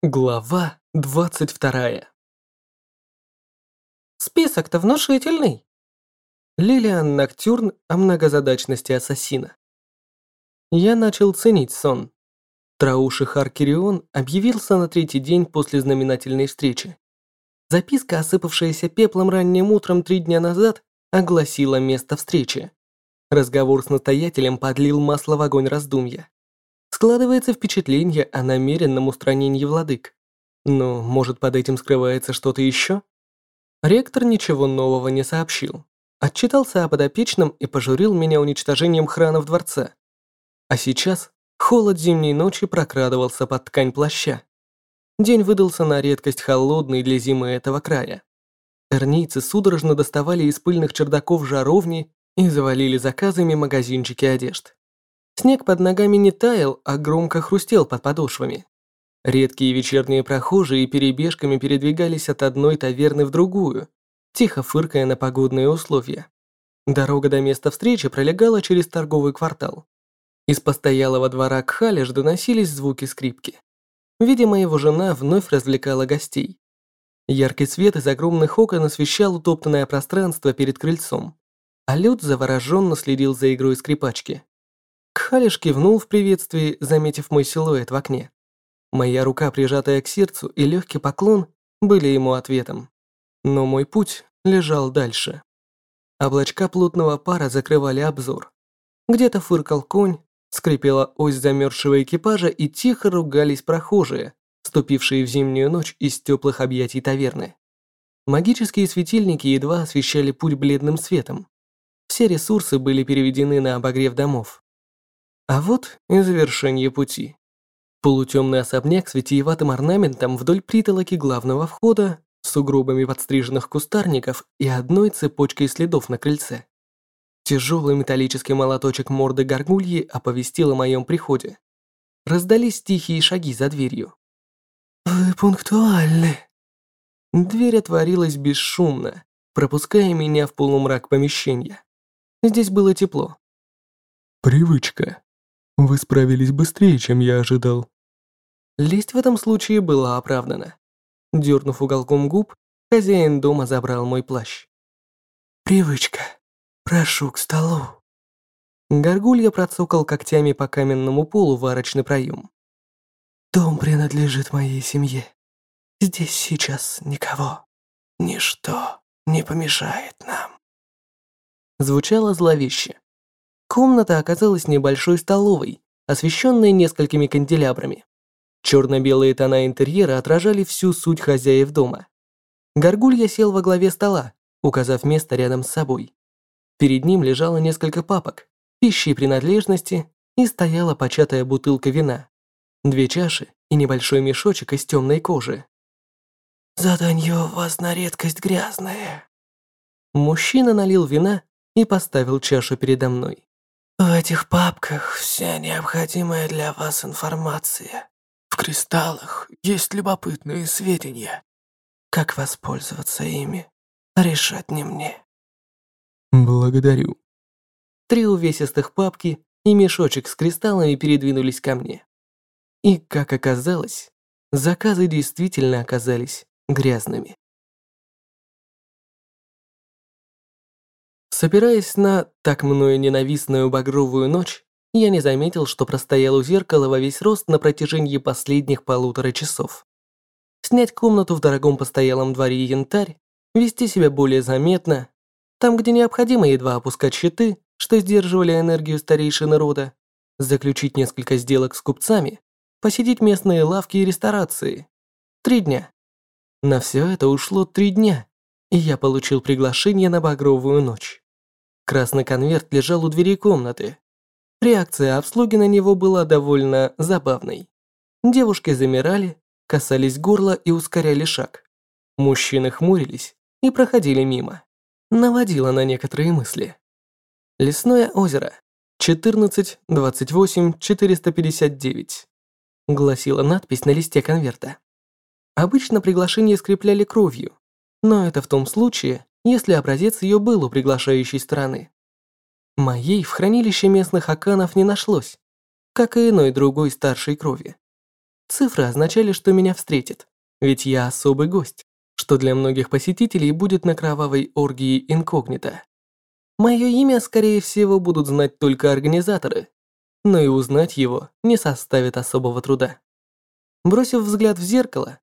Глава 22. Список-то внушительный. Лилиан Ноктюрн о многозадачности ассасина. Я начал ценить сон. Трауши Харкерион объявился на третий день после знаменательной встречи. Записка, осыпавшаяся пеплом ранним утром три дня назад, огласила место встречи. Разговор с настоятелем подлил масло в огонь раздумья. Складывается впечатление о намеренном устранении владык. Но, может, под этим скрывается что-то еще? Ректор ничего нового не сообщил. Отчитался о подопечном и пожурил меня уничтожением храна в дворце. А сейчас холод зимней ночи прокрадывался под ткань плаща. День выдался на редкость холодный для зимы этого края. Эрнийцы судорожно доставали из пыльных чердаков жаровни и завалили заказами магазинчики одежд. Снег под ногами не таял, а громко хрустел под подошвами. Редкие вечерние прохожие перебежками передвигались от одной таверны в другую, тихо фыркая на погодные условия. Дорога до места встречи пролегала через торговый квартал. Из постоялого двора к Халеш доносились звуки скрипки. Видимо, его жена вновь развлекала гостей. Яркий свет из огромных окон освещал утоптанное пространство перед крыльцом, а Люд завороженно следил за игрой скрипачки. Кхалиш кивнул в приветствии, заметив мой силуэт в окне. Моя рука, прижатая к сердцу, и легкий поклон были ему ответом. Но мой путь лежал дальше. Облачка плотного пара закрывали обзор. Где-то фыркал конь, скрипела ось замерзшего экипажа и тихо ругались прохожие, ступившие в зимнюю ночь из теплых объятий таверны. Магические светильники едва освещали путь бледным светом. Все ресурсы были переведены на обогрев домов. А вот и завершение пути. Полутемный особняк с витиеватым орнаментом вдоль притолоки главного входа, с сугробами подстриженных кустарников и одной цепочкой следов на крыльце. Тяжелый металлический молоточек морды горгульи оповестил о моем приходе. Раздались тихие шаги за дверью. «Вы пунктуальны». Дверь отворилась бесшумно, пропуская меня в полумрак помещения. Здесь было тепло. «Привычка», вы справились быстрее, чем я ожидал. Лесть в этом случае была оправдана. Дернув уголком губ, хозяин дома забрал мой плащ. «Привычка. Прошу к столу». Горгулья процокал когтями по каменному полу в арочный проем. «Дом принадлежит моей семье. Здесь сейчас никого. Ничто не помешает нам». Звучало зловеще. Комната оказалась небольшой столовой, освещенной несколькими канделябрами. Черно-белые тона интерьера отражали всю суть хозяев дома. Горгулья сел во главе стола, указав место рядом с собой. Перед ним лежало несколько папок, пищи и принадлежности, и стояла початая бутылка вина, две чаши и небольшой мешочек из темной кожи. «Заданье у вас на редкость грязное». Мужчина налил вина и поставил чашу передо мной. В этих папках вся необходимая для вас информация. В кристаллах есть любопытные сведения. Как воспользоваться ими, решать не мне. Благодарю. Три увесистых папки и мешочек с кристаллами передвинулись ко мне. И, как оказалось, заказы действительно оказались грязными. Собираясь на так мною ненавистную багровую ночь, я не заметил, что простоял у зеркала во весь рост на протяжении последних полутора часов. Снять комнату в дорогом постоялом дворе янтарь, вести себя более заметно, там, где необходимо едва опускать щиты, что сдерживали энергию старейшины рода, заключить несколько сделок с купцами, посетить местные лавки и ресторации. Три дня. На все это ушло три дня, и я получил приглашение на багровую ночь. Красный конверт лежал у двери комнаты. Реакция обслуги на него была довольно забавной. Девушки замирали, касались горла и ускоряли шаг. Мужчины хмурились и проходили мимо. Наводило на некоторые мысли. Лесное озеро. 14 28 459. Гласила надпись на листе конверта. Обычно приглашение скрепляли кровью, но это в том случае, если образец ее был у приглашающей стороны. Моей в хранилище местных аканов не нашлось, как и иной другой старшей крови. Цифры означали, что меня встретит, ведь я особый гость, что для многих посетителей будет на кровавой оргии инкогнито. Мое имя, скорее всего, будут знать только организаторы, но и узнать его не составит особого труда. Бросив взгляд в зеркало,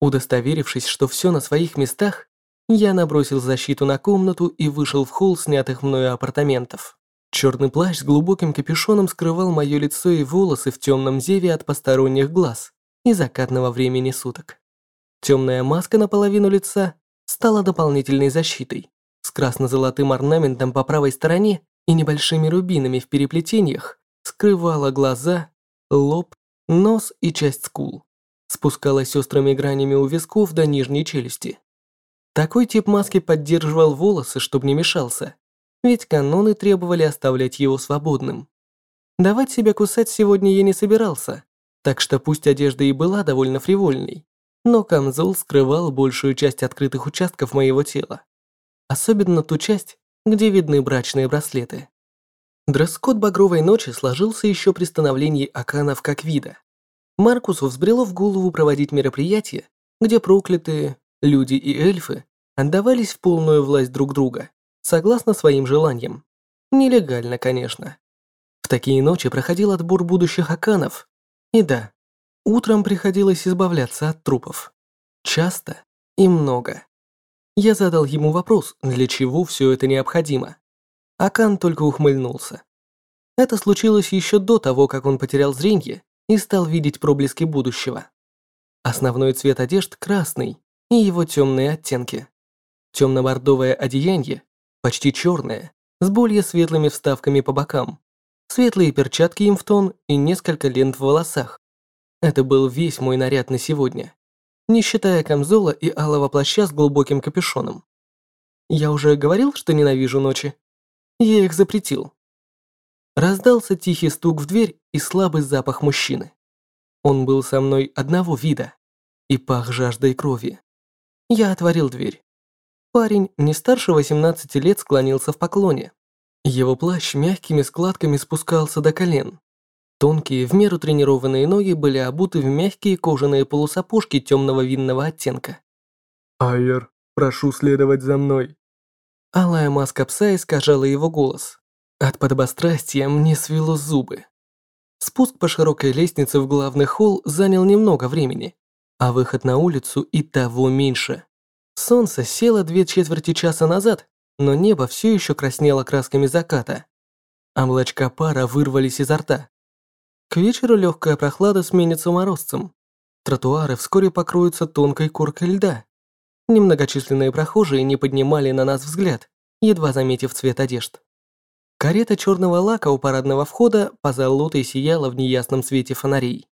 удостоверившись, что все на своих местах, я набросил защиту на комнату и вышел в холл снятых мною апартаментов. Черный плащ с глубоким капюшоном скрывал мое лицо и волосы в темном зеве от посторонних глаз и закатного времени суток. Темная маска наполовину лица стала дополнительной защитой с красно-золотым орнаментом по правой стороне и небольшими рубинами в переплетениях, скрывала глаза, лоб, нос и часть скул. Спускалась острыми гранями у висков до нижней челюсти. Такой тип маски поддерживал волосы, чтобы не мешался, ведь каноны требовали оставлять его свободным. Давать себя кусать сегодня я не собирался, так что пусть одежда и была довольно фривольной, но камзол скрывал большую часть открытых участков моего тела. Особенно ту часть, где видны брачные браслеты. Дресс-код багровой ночи сложился еще при становлении Аканов как вида. Маркусу взбрело в голову проводить мероприятие, где проклятые люди и эльфы отдавались в полную власть друг друга, согласно своим желаниям. Нелегально, конечно. В такие ночи проходил отбор будущих Аканов. И да, утром приходилось избавляться от трупов. Часто и много. Я задал ему вопрос, для чего все это необходимо. Акан только ухмыльнулся. Это случилось еще до того, как он потерял зрение и стал видеть проблески будущего. Основной цвет одежд красный и его темные оттенки. Темно-бордовое одеяние, почти черное, с более светлыми вставками по бокам, светлые перчатки им в тон и несколько лент в волосах. Это был весь мой наряд на сегодня не считая камзола и алого плаща с глубоким капюшоном. Я уже говорил, что ненавижу ночи. Я их запретил. Раздался тихий стук в дверь и слабый запах мужчины. Он был со мной одного вида и пах жаждой крови. Я отворил дверь. Парень не старше 18 лет склонился в поклоне. Его плащ мягкими складками спускался до колен. Тонкие, в меру тренированные ноги были обуты в мягкие кожаные полусапожки темного винного оттенка. «Айер, прошу следовать за мной». Алая маска пса искажала его голос. От подобострастия мне свело зубы. Спуск по широкой лестнице в главный холл занял немного времени, а выход на улицу и того меньше. Солнце село две четверти часа назад, но небо все еще краснело красками заката. Облачка пара вырвались изо рта. К вечеру легкая прохлада сменится морозцем. Тротуары вскоре покроются тонкой коркой льда. Немногочисленные прохожие не поднимали на нас взгляд, едва заметив цвет одежд. Карета черного лака у парадного входа позолотой сияла в неясном свете фонарей.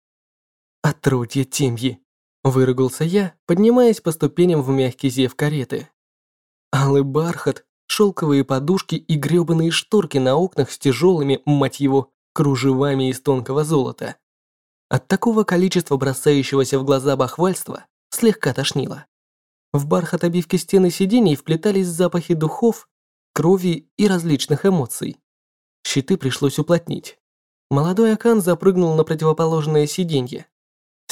«Отродье темьи!» – выругался я, поднимаясь по ступеням в мягкий зев кареты. Алый бархат, шелковые подушки и грёбаные шторки на окнах с тяжелыми, мать его, кружевами из тонкого золота. От такого количества бросающегося в глаза бахвальства слегка тошнило. В бархат обивки стены сидений вплетались запахи духов, крови и различных эмоций. Щиты пришлось уплотнить. Молодой Акан запрыгнул на противоположное сиденье.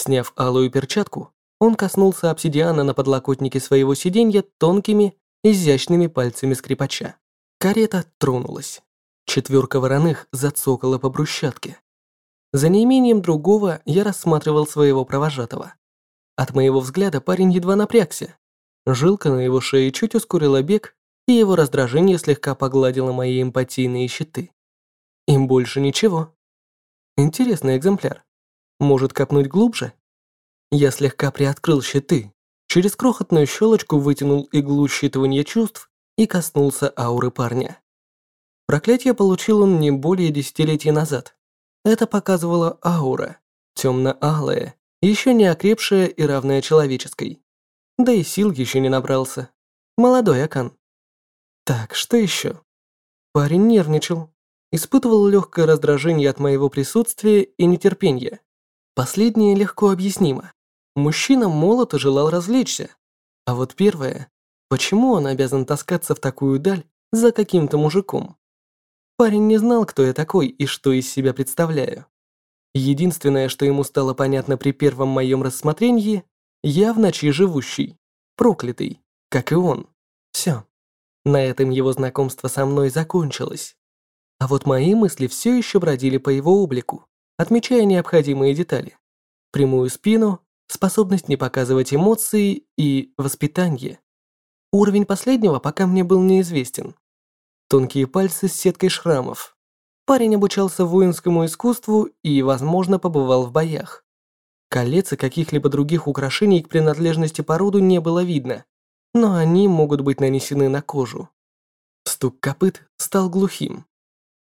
Сняв алую перчатку, он коснулся обсидиана на подлокотнике своего сиденья тонкими, изящными пальцами скрипача. Карета тронулась. Четверка вороных зацокала по брусчатке. За неимением другого я рассматривал своего провожатого. От моего взгляда парень едва напрягся. Жилка на его шее чуть ускорила бег, и его раздражение слегка погладило мои эмпатийные щиты. Им больше ничего. Интересный экземпляр. Может копнуть глубже? Я слегка приоткрыл щиты, через крохотную щелочку вытянул иглу считывания чувств и коснулся ауры парня. Проклятие получил он не более десятилетий назад. Это показывала аура, темно-алая, еще не окрепшая и равная человеческой. Да и сил еще не набрался. Молодой Акан. Так, что еще? Парень нервничал. Испытывал легкое раздражение от моего присутствия и нетерпения. Последнее легко объяснимо. Мужчина молод и желал развлечься. А вот первое, почему он обязан таскаться в такую даль за каким-то мужиком? Парень не знал, кто я такой и что из себя представляю. Единственное, что ему стало понятно при первом моем рассмотрении, я в ночи живущий, проклятый, как и он. Все. На этом его знакомство со мной закончилось. А вот мои мысли все еще бродили по его облику, отмечая необходимые детали. Прямую спину, способность не показывать эмоции и воспитание. Уровень последнего пока мне был неизвестен. Тонкие пальцы с сеткой шрамов. Парень обучался воинскому искусству и, возможно, побывал в боях. Колец и каких-либо других украшений к принадлежности по роду не было видно, но они могут быть нанесены на кожу. Стук копыт стал глухим.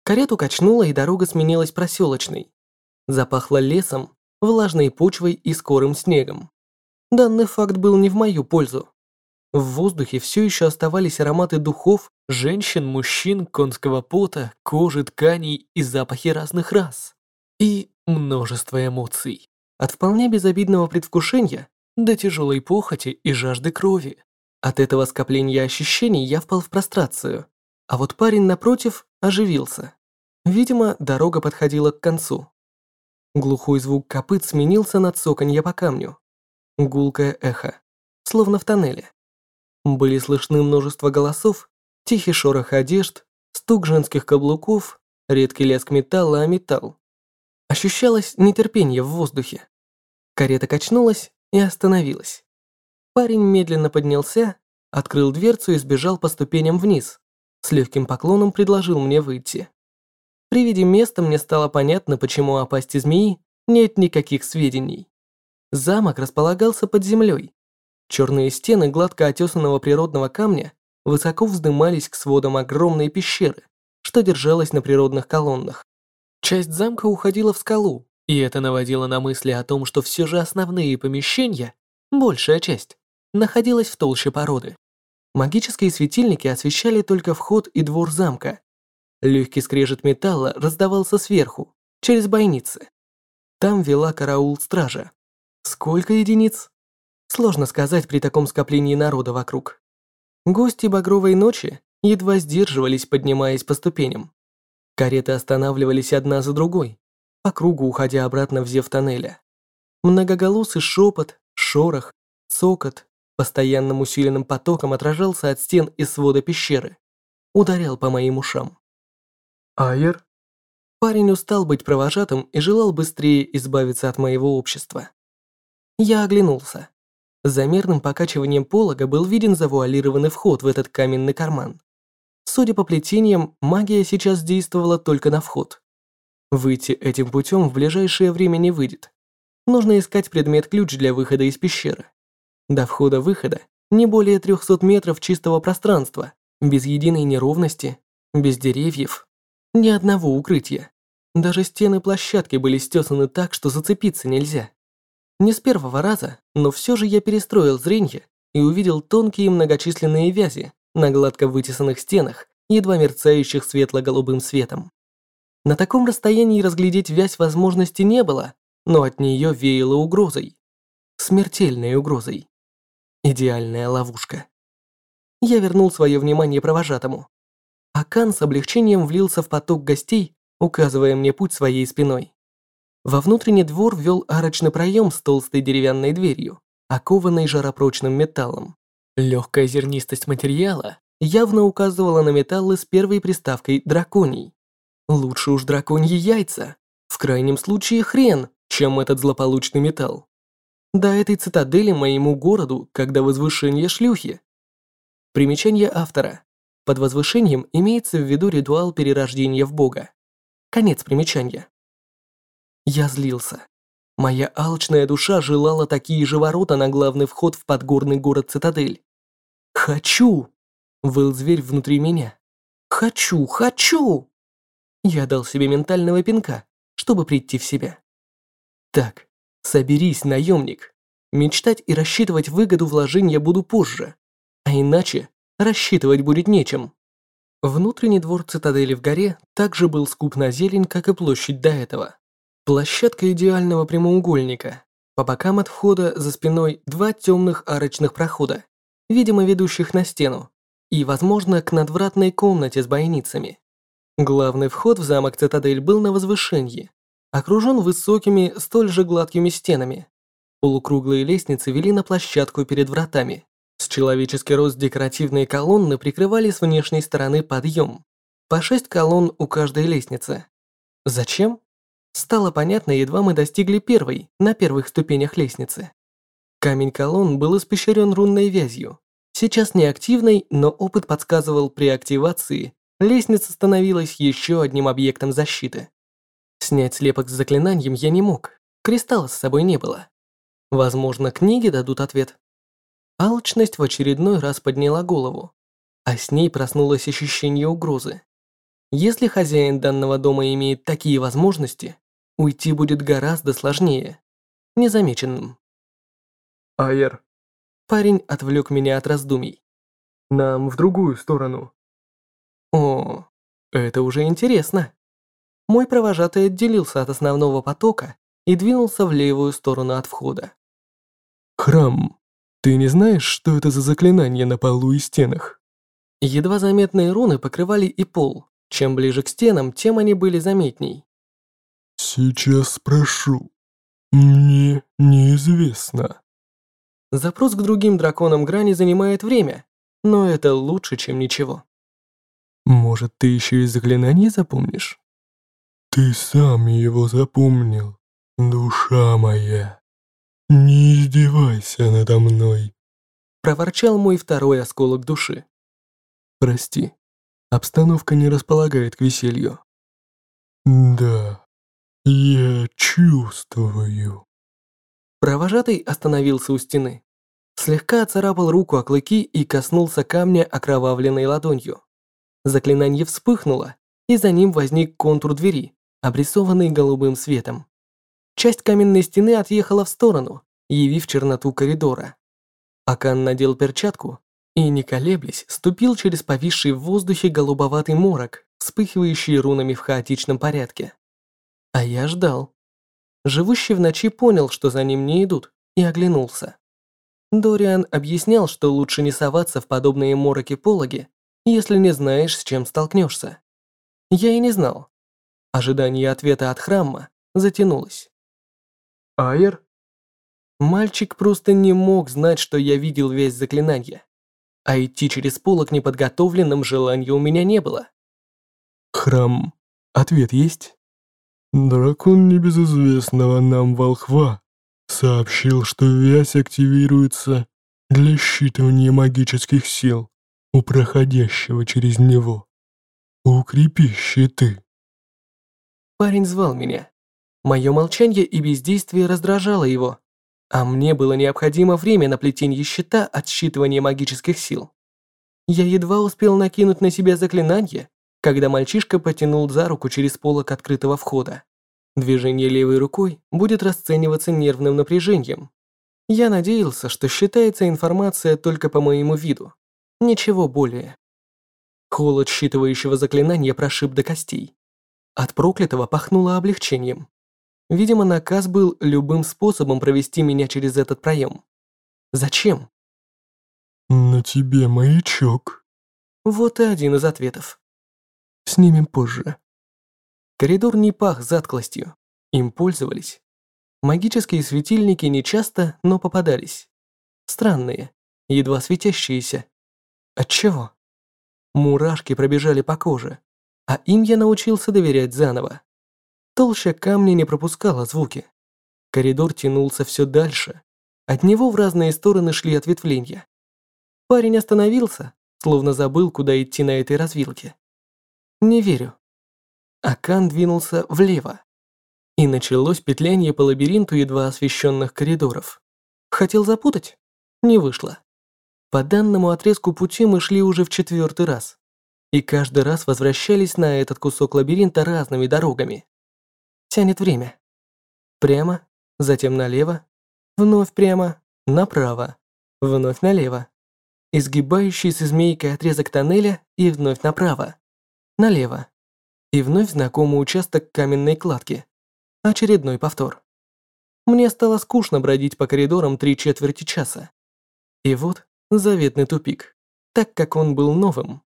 Карету качнуло, и дорога сменилась проселочной. Запахло лесом, влажной почвой и скорым снегом. Данный факт был не в мою пользу. В воздухе все еще оставались ароматы духов, женщин, мужчин, конского пота, кожи, тканей и запахи разных рас. И множество эмоций. От вполне безобидного предвкушения до тяжелой похоти и жажды крови. От этого скопления ощущений я впал в прострацию, а вот парень напротив оживился. Видимо, дорога подходила к концу. Глухой звук копыт сменился на цоканье по камню. Гулкое эхо, словно в тоннеле. Были слышны множество голосов, тихий шорох одежд, стук женских каблуков, редкий лязг металла о металл. Ощущалось нетерпение в воздухе. Карета качнулась и остановилась. Парень медленно поднялся, открыл дверцу и сбежал по ступеням вниз. С легким поклоном предложил мне выйти. При виде места мне стало понятно, почему о пасти змеи нет никаких сведений. Замок располагался под землей, Черные стены гладко отесанного природного камня высоко вздымались к сводам огромной пещеры, что держалась на природных колоннах. Часть замка уходила в скалу, и это наводило на мысли о том, что все же основные помещения, большая часть, находилась в толще породы. Магические светильники освещали только вход и двор замка. Легкий скрежет металла раздавался сверху, через бойницы. Там вела караул стража. Сколько единиц? Сложно сказать при таком скоплении народа вокруг. Гости Багровой ночи едва сдерживались, поднимаясь по ступеням. Кареты останавливались одна за другой, по кругу уходя обратно в зев тоннеля. Многоголосый шепот, шорох, цокот постоянным усиленным потоком отражался от стен и свода пещеры. Ударял по моим ушам. Айер? Парень устал быть провожатым и желал быстрее избавиться от моего общества. Я оглянулся. За мерным покачиванием полога был виден завуалированный вход в этот каменный карман. Судя по плетениям, магия сейчас действовала только на вход. Выйти этим путем в ближайшее время не выйдет. Нужно искать предмет-ключ для выхода из пещеры. До входа-выхода не более 300 метров чистого пространства, без единой неровности, без деревьев, ни одного укрытия. Даже стены площадки были стесаны так, что зацепиться нельзя. Не с первого раза, но все же я перестроил зрение и увидел тонкие многочисленные вязи на гладко вытесанных стенах, едва мерцающих светло-голубым светом. На таком расстоянии разглядеть вязь возможности не было, но от нее веяло угрозой. Смертельной угрозой. Идеальная ловушка. Я вернул свое внимание провожатому. Акан с облегчением влился в поток гостей, указывая мне путь своей спиной. Во внутренний двор вел арочный проем с толстой деревянной дверью, окованной жаропрочным металлом. Легкая зернистость материала явно указывала на металлы с первой приставкой «драконий». Лучше уж драконьи яйца, в крайнем случае хрен, чем этот злополучный металл. До этой цитадели моему городу, когда возвышение шлюхи. Примечание автора. Под возвышением имеется в виду ритуал перерождения в бога. Конец примечания. Я злился. Моя алчная душа желала такие же ворота на главный вход в подгорный город Цитадель. «Хочу!» — выл зверь внутри меня. «Хочу! Хочу!» Я дал себе ментального пинка, чтобы прийти в себя. «Так, соберись, наемник. Мечтать и рассчитывать выгоду вложения буду позже, а иначе рассчитывать будет нечем». Внутренний двор цитадели в горе также был скуп на зелень, как и площадь до этого. Площадка идеального прямоугольника. По бокам от входа за спиной два темных арочных прохода, видимо ведущих на стену, и, возможно, к надвратной комнате с бойницами. Главный вход в замок Цитадель был на возвышении. окружен высокими, столь же гладкими стенами. Полукруглые лестницы вели на площадку перед вратами. С человеческий рост декоративные колонны прикрывали с внешней стороны подъем. По шесть колонн у каждой лестницы. Зачем? Стало понятно, едва мы достигли первой, на первых ступенях лестницы. Камень колонн был испещрен рунной вязью. Сейчас неактивной, но опыт подсказывал при активации, лестница становилась еще одним объектом защиты. Снять слепок с заклинанием я не мог, кристалла с собой не было. Возможно, книги дадут ответ. Алчность в очередной раз подняла голову, а с ней проснулось ощущение угрозы. Если хозяин данного дома имеет такие возможности, уйти будет гораздо сложнее, незамеченным. Айер. Парень отвлек меня от раздумий. Нам в другую сторону. О, это уже интересно. Мой провожатый отделился от основного потока и двинулся в левую сторону от входа. Храм. Ты не знаешь, что это за заклинание на полу и стенах? Едва заметные руны покрывали и пол. Чем ближе к стенам, тем они были заметней. Сейчас спрошу. Мне неизвестно. Запрос к другим драконам грани занимает время, но это лучше, чем ничего. Может, ты еще и заклинание запомнишь? Ты сам его запомнил, душа моя. «Не издевайся надо мной», — проворчал мой второй осколок души. «Прости, обстановка не располагает к веселью». «Да, я чувствую». Провожатый остановился у стены. Слегка оцарапал руку о клыки и коснулся камня окровавленной ладонью. Заклинание вспыхнуло, и за ним возник контур двери, обрисованный голубым светом. Часть каменной стены отъехала в сторону, явив черноту коридора. Акан надел перчатку и, не колеблясь, ступил через повисший в воздухе голубоватый морок, вспыхивающий рунами в хаотичном порядке. А я ждал. Живущий в ночи понял, что за ним не идут, и оглянулся. Дориан объяснял, что лучше не соваться в подобные мороки-пологи, если не знаешь, с чем столкнешься. Я и не знал. Ожидание ответа от храма затянулось. Айер? Мальчик просто не мог знать, что я видел весь заклинание. А идти через полок неподготовленным желания у меня не было. Храм. Ответ есть? Дракон небезызвестного нам волхва сообщил, что вязь активируется для считывания магических сил у проходящего через него. Укрепи щиты. Парень звал меня. Мое молчание и бездействие раздражало его, а мне было необходимо время на плетение щита от считывания магических сил. Я едва успел накинуть на себя заклинание, когда мальчишка потянул за руку через полок открытого входа. Движение левой рукой будет расцениваться нервным напряжением. Я надеялся, что считается информация только по моему виду. Ничего более. Холод считывающего заклинания прошиб до костей. От проклятого пахнуло облегчением. Видимо, наказ был любым способом провести меня через этот проем. Зачем? На тебе маячок. Вот и один из ответов. Снимем позже. Коридор не пах затклостью. Им пользовались. Магические светильники не часто, но попадались. Странные, едва светящиеся. Отчего? Мурашки пробежали по коже, а им я научился доверять заново. Толща камня не пропускала звуки. Коридор тянулся все дальше. От него в разные стороны шли ответвления. Парень остановился, словно забыл, куда идти на этой развилке. Не верю. Акан двинулся влево. И началось петляние по лабиринту едва освещенных коридоров. Хотел запутать? Не вышло. По данному отрезку пути мы шли уже в четвертый раз. И каждый раз возвращались на этот кусок лабиринта разными дорогами тянет время. Прямо, затем налево, вновь прямо, направо, вновь налево. Изгибающийся змейкой отрезок тоннеля и вновь направо, налево. И вновь знакомый участок каменной кладки. Очередной повтор. Мне стало скучно бродить по коридорам три четверти часа. И вот заветный тупик, так как он был новым.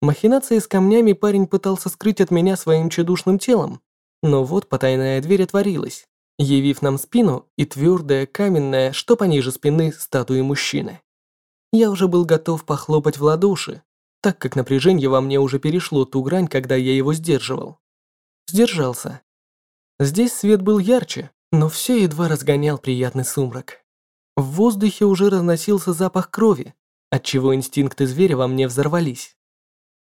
Махинации с камнями парень пытался скрыть от меня своим чудушным телом, Но вот потайная дверь отворилась, явив нам спину и твердая, каменная, что пониже спины, статуи мужчины. Я уже был готов похлопать в ладоши, так как напряжение во мне уже перешло ту грань, когда я его сдерживал. Сдержался. Здесь свет был ярче, но все едва разгонял приятный сумрак. В воздухе уже разносился запах крови, отчего инстинкты зверя во мне взорвались.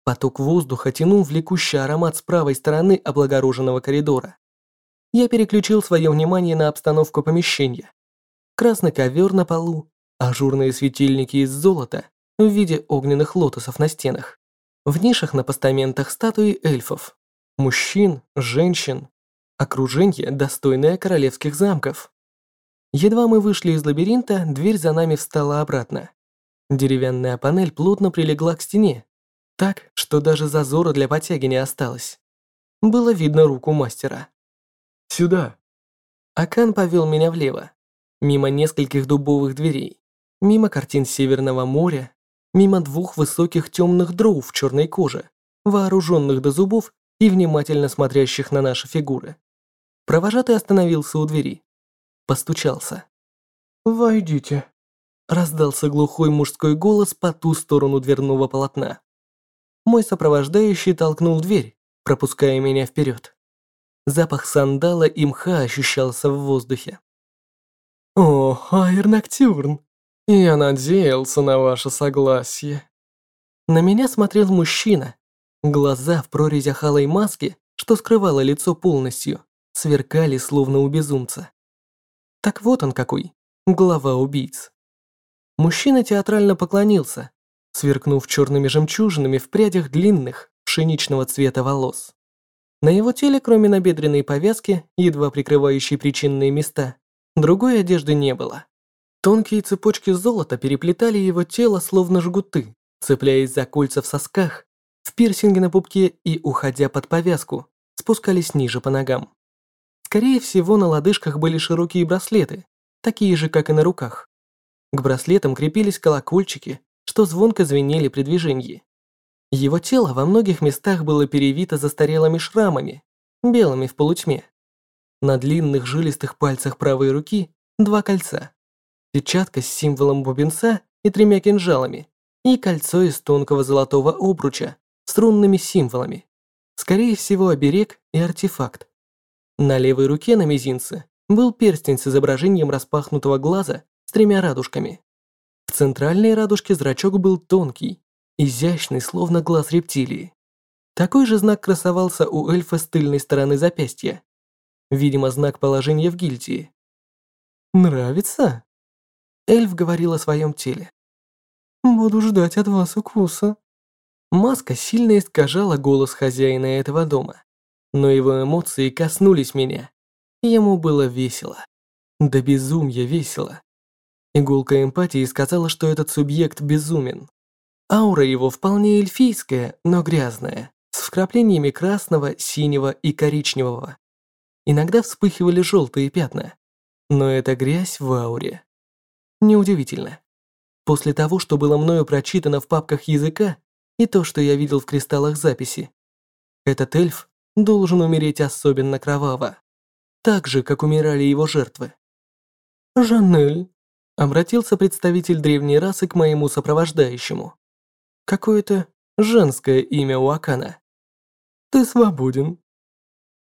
Поток воздуха тянул влекущий аромат с правой стороны облагороженного коридора. Я переключил свое внимание на обстановку помещения. Красный ковер на полу, ажурные светильники из золота в виде огненных лотосов на стенах. В нишах на постаментах статуи эльфов. Мужчин, женщин. Окружение, достойное королевских замков. Едва мы вышли из лабиринта, дверь за нами встала обратно. Деревянная панель плотно прилегла к стене, так, что даже зазора для потяги не осталось. Было видно руку мастера. «Сюда!» Акан повел меня влево, мимо нескольких дубовых дверей, мимо картин Северного моря, мимо двух высоких темных дроу в черной коже, вооруженных до зубов и внимательно смотрящих на наши фигуры. Провожатый остановился у двери постучался. «Войдите», – раздался глухой мужской голос по ту сторону дверного полотна. Мой сопровождающий толкнул дверь, пропуская меня вперед. Запах сандала и мха ощущался в воздухе. «О, Айр Ноктюрн, я надеялся на ваше согласие». На меня смотрел мужчина. Глаза в прорезях алой маски, что скрывало лицо полностью, сверкали словно у безумца. Так вот он какой, глава убийц. Мужчина театрально поклонился, сверкнув черными жемчужинами в прядях длинных, пшеничного цвета волос. На его теле, кроме набедренной повязки, едва прикрывающей причинные места, другой одежды не было. Тонкие цепочки золота переплетали его тело словно жгуты, цепляясь за кольца в сосках, в пирсинге на пупке и, уходя под повязку, спускались ниже по ногам. Скорее всего, на лодыжках были широкие браслеты, такие же, как и на руках. К браслетам крепились колокольчики, что звонко звенели при движении. Его тело во многих местах было перевито застарелыми шрамами, белыми в полутьме. На длинных жилистых пальцах правой руки два кольца. Печатка с символом бубенца и тремя кинжалами, и кольцо из тонкого золотого обруча с рунными символами. Скорее всего, оберег и артефакт. На левой руке на мизинце был перстень с изображением распахнутого глаза с тремя радужками. В центральной радужке зрачок был тонкий, изящный, словно глаз рептилии. Такой же знак красовался у эльфа с тыльной стороны запястья. Видимо, знак положения в гильдии. «Нравится?» Эльф говорил о своем теле. «Буду ждать от вас укуса». Маска сильно искажала голос хозяина этого дома но его эмоции коснулись меня. Ему было весело. Да безумья весело. Иголка эмпатии сказала, что этот субъект безумен. Аура его вполне эльфийская, но грязная, с вкраплениями красного, синего и коричневого. Иногда вспыхивали желтые пятна, но это грязь в ауре. Неудивительно. После того, что было мною прочитано в папках языка, и то, что я видел в кристаллах записи, этот эльф должен умереть особенно кроваво, так же, как умирали его жертвы. «Жанель», — обратился представитель древней расы к моему сопровождающему. Какое-то женское имя у Акана. «Ты свободен».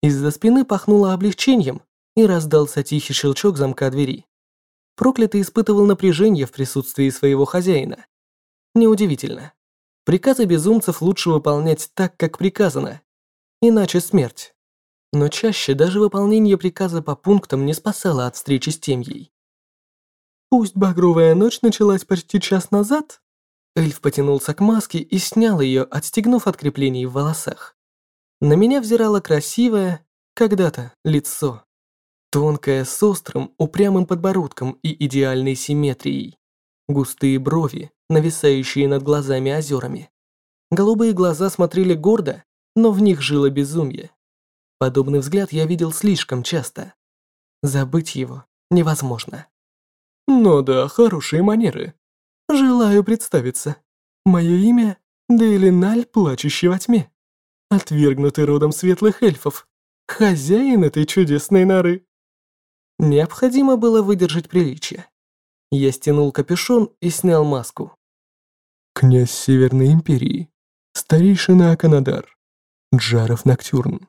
Из-за спины пахнуло облегчением, и раздался тихий щелчок замка двери. Проклятый испытывал напряжение в присутствии своего хозяина. Неудивительно. Приказы безумцев лучше выполнять так, как приказано, иначе смерть. Но чаще даже выполнение приказа по пунктам не спасало от встречи с темьей. Пусть багровая ночь началась почти час назад, эльф потянулся к маске и снял ее, отстегнув от креплений в волосах. На меня взирало красивое, когда-то, лицо. Тонкое, с острым, упрямым подбородком и идеальной симметрией. Густые брови, нависающие над глазами озерами. Голубые глаза смотрели гордо но в них жило безумие. Подобный взгляд я видел слишком часто. Забыть его невозможно. Ну да, хорошие манеры. Желаю представиться. Мое имя Дейлиналь, плачущий во тьме. Отвергнутый родом светлых эльфов. хозяин этой чудесной норы. Необходимо было выдержать приличие. Я стянул капюшон и снял маску. Князь Северной Империи, старейшина Аканадар, Джаров Ноктюрн.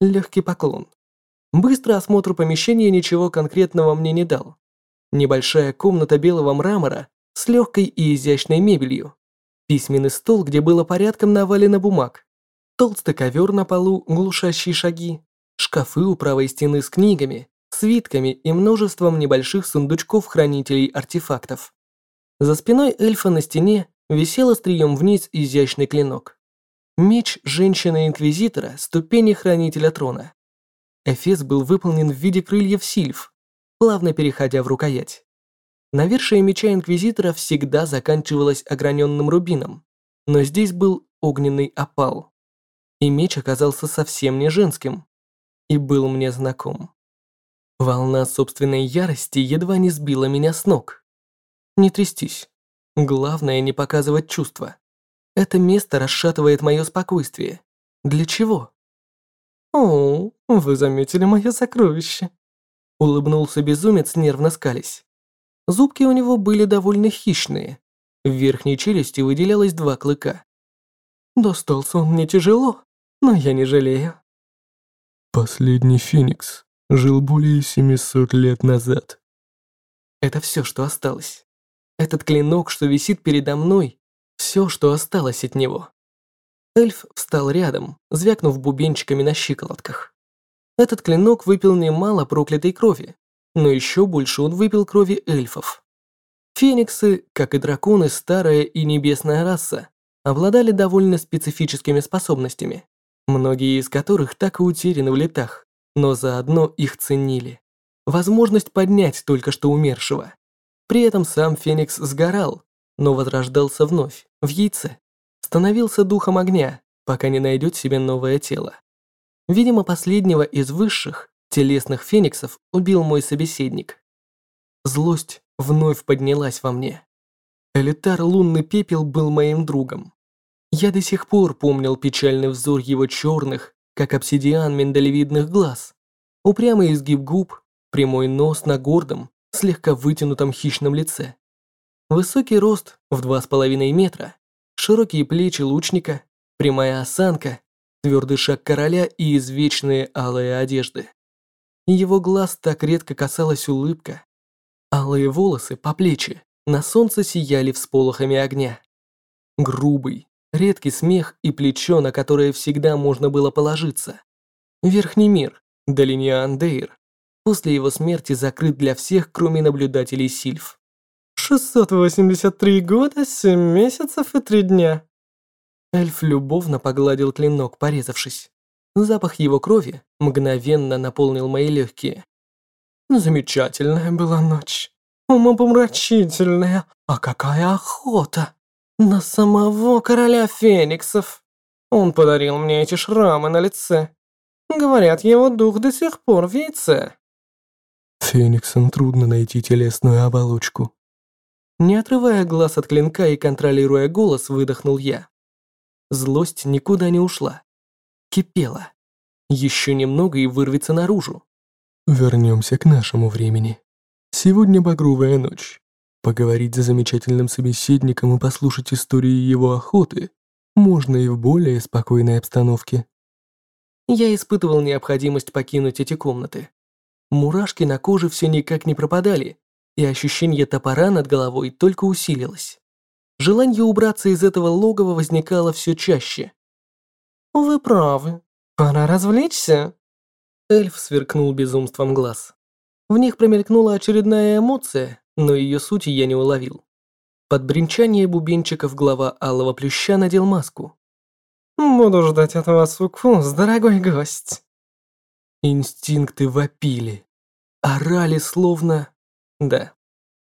Легкий поклон. Быстрый осмотр помещения ничего конкретного мне не дал. Небольшая комната белого мрамора с легкой и изящной мебелью. Письменный стол, где было порядком навалено бумаг. Толстый ковер на полу, глушащие шаги. Шкафы у правой стены с книгами, свитками и множеством небольших сундучков хранителей артефактов. За спиной эльфа на стене висел острием вниз изящный клинок. Меч женщины-инквизитора, ступени хранителя трона. Эфес был выполнен в виде крыльев сильф, плавно переходя в рукоять. Навершие меча инквизитора всегда заканчивалось ограненным рубином, но здесь был огненный опал. И меч оказался совсем не женским, и был мне знаком. Волна собственной ярости едва не сбила меня с ног. Не трястись. Главное не показывать чувства. Это место расшатывает мое спокойствие. Для чего? «О, вы заметили мое сокровище?» Улыбнулся безумец, нервно скались. Зубки у него были довольно хищные. В верхней челюсти выделялось два клыка. Достался он мне тяжело, но я не жалею. Последний Феникс жил более 700 лет назад. Это все, что осталось. Этот клинок, что висит передо мной, все, что осталось от него. Эльф встал рядом, звякнув бубенчиками на щиколотках. Этот клинок выпил немало проклятой крови, но еще больше он выпил крови эльфов. Фениксы, как и драконы, старая и небесная раса, обладали довольно специфическими способностями, многие из которых так и утеряны в летах но заодно их ценили. Возможность поднять только что умершего. При этом сам Феникс сгорал, но возрождался вновь, в яйце. Становился духом огня, пока не найдет себе новое тело. Видимо, последнего из высших, телесных фениксов убил мой собеседник. Злость вновь поднялась во мне. Элитар лунный пепел был моим другом. Я до сих пор помнил печальный взор его черных, как обсидиан миндалевидных глаз, упрямый изгиб губ, прямой нос на гордом, слегка вытянутом хищном лице. Высокий рост в два с половиной метра, широкие плечи лучника, прямая осанка, твердый шаг короля и извечные алые одежды. Его глаз так редко касалась улыбка. Алые волосы по плечи на солнце сияли всполохами огня. Грубый, редкий смех и плечо, на которое всегда можно было положиться. Верхний мир, Долиниан Дейр, после его смерти закрыт для всех, кроме наблюдателей Сильф. 683 года, 7 месяцев и 3 дня. Эльф любовно погладил клинок, порезавшись. Запах его крови мгновенно наполнил мои легкие. Замечательная была ночь. Умопомрачительная. А какая охота! на самого короля фениксов. Он подарил мне эти шрамы на лице. Говорят, его дух до сих пор в яйце. Фениксам трудно найти телесную оболочку. Не отрывая глаз от клинка и контролируя голос, выдохнул я. Злость никуда не ушла. Кипела. Еще немного и вырвется наружу. Вернемся к нашему времени. Сегодня багровая ночь. Поговорить за замечательным собеседником и послушать истории его охоты можно и в более спокойной обстановке. Я испытывал необходимость покинуть эти комнаты. Мурашки на коже все никак не пропадали, и ощущение топора над головой только усилилось. Желание убраться из этого логова возникало все чаще. «Вы правы. Пора развлечься». Эльф сверкнул безумством глаз. В них промелькнула очередная эмоция, но ее сути я не уловил. Под бренчание бубенчиков глава Алого Плюща надел маску. «Буду ждать от вас укус, дорогой гость». Инстинкты вопили. Орали словно... Да,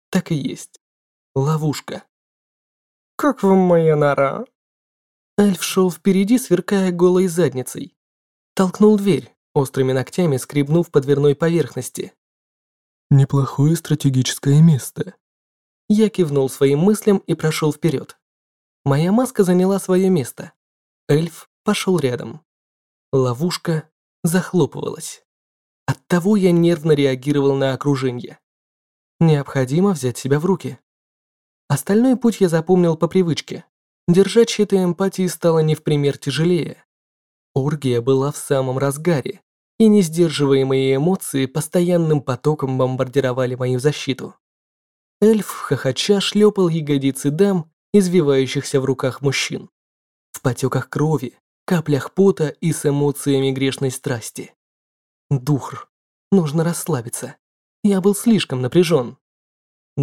так и есть. Ловушка. «Как вам моя нора?» Эльф шел впереди, сверкая голой задницей. Толкнул дверь, острыми ногтями скребнув по дверной поверхности. Неплохое стратегическое место. Я кивнул своим мыслям и прошел вперед. Моя маска заняла свое место. Эльф пошел рядом. Ловушка захлопывалась. Оттого я нервно реагировал на окружение. Необходимо взять себя в руки. Остальной путь я запомнил по привычке. Держать щиты эмпатии стало не в пример тяжелее. Оргия была в самом разгаре, и несдерживаемые эмоции постоянным потоком бомбардировали мою защиту. Эльф хохоча шлепал ягодицы дам, извивающихся в руках мужчин. В потеках крови, каплях пота и с эмоциями грешной страсти. Духр. Нужно расслабиться. Я был слишком напряжен.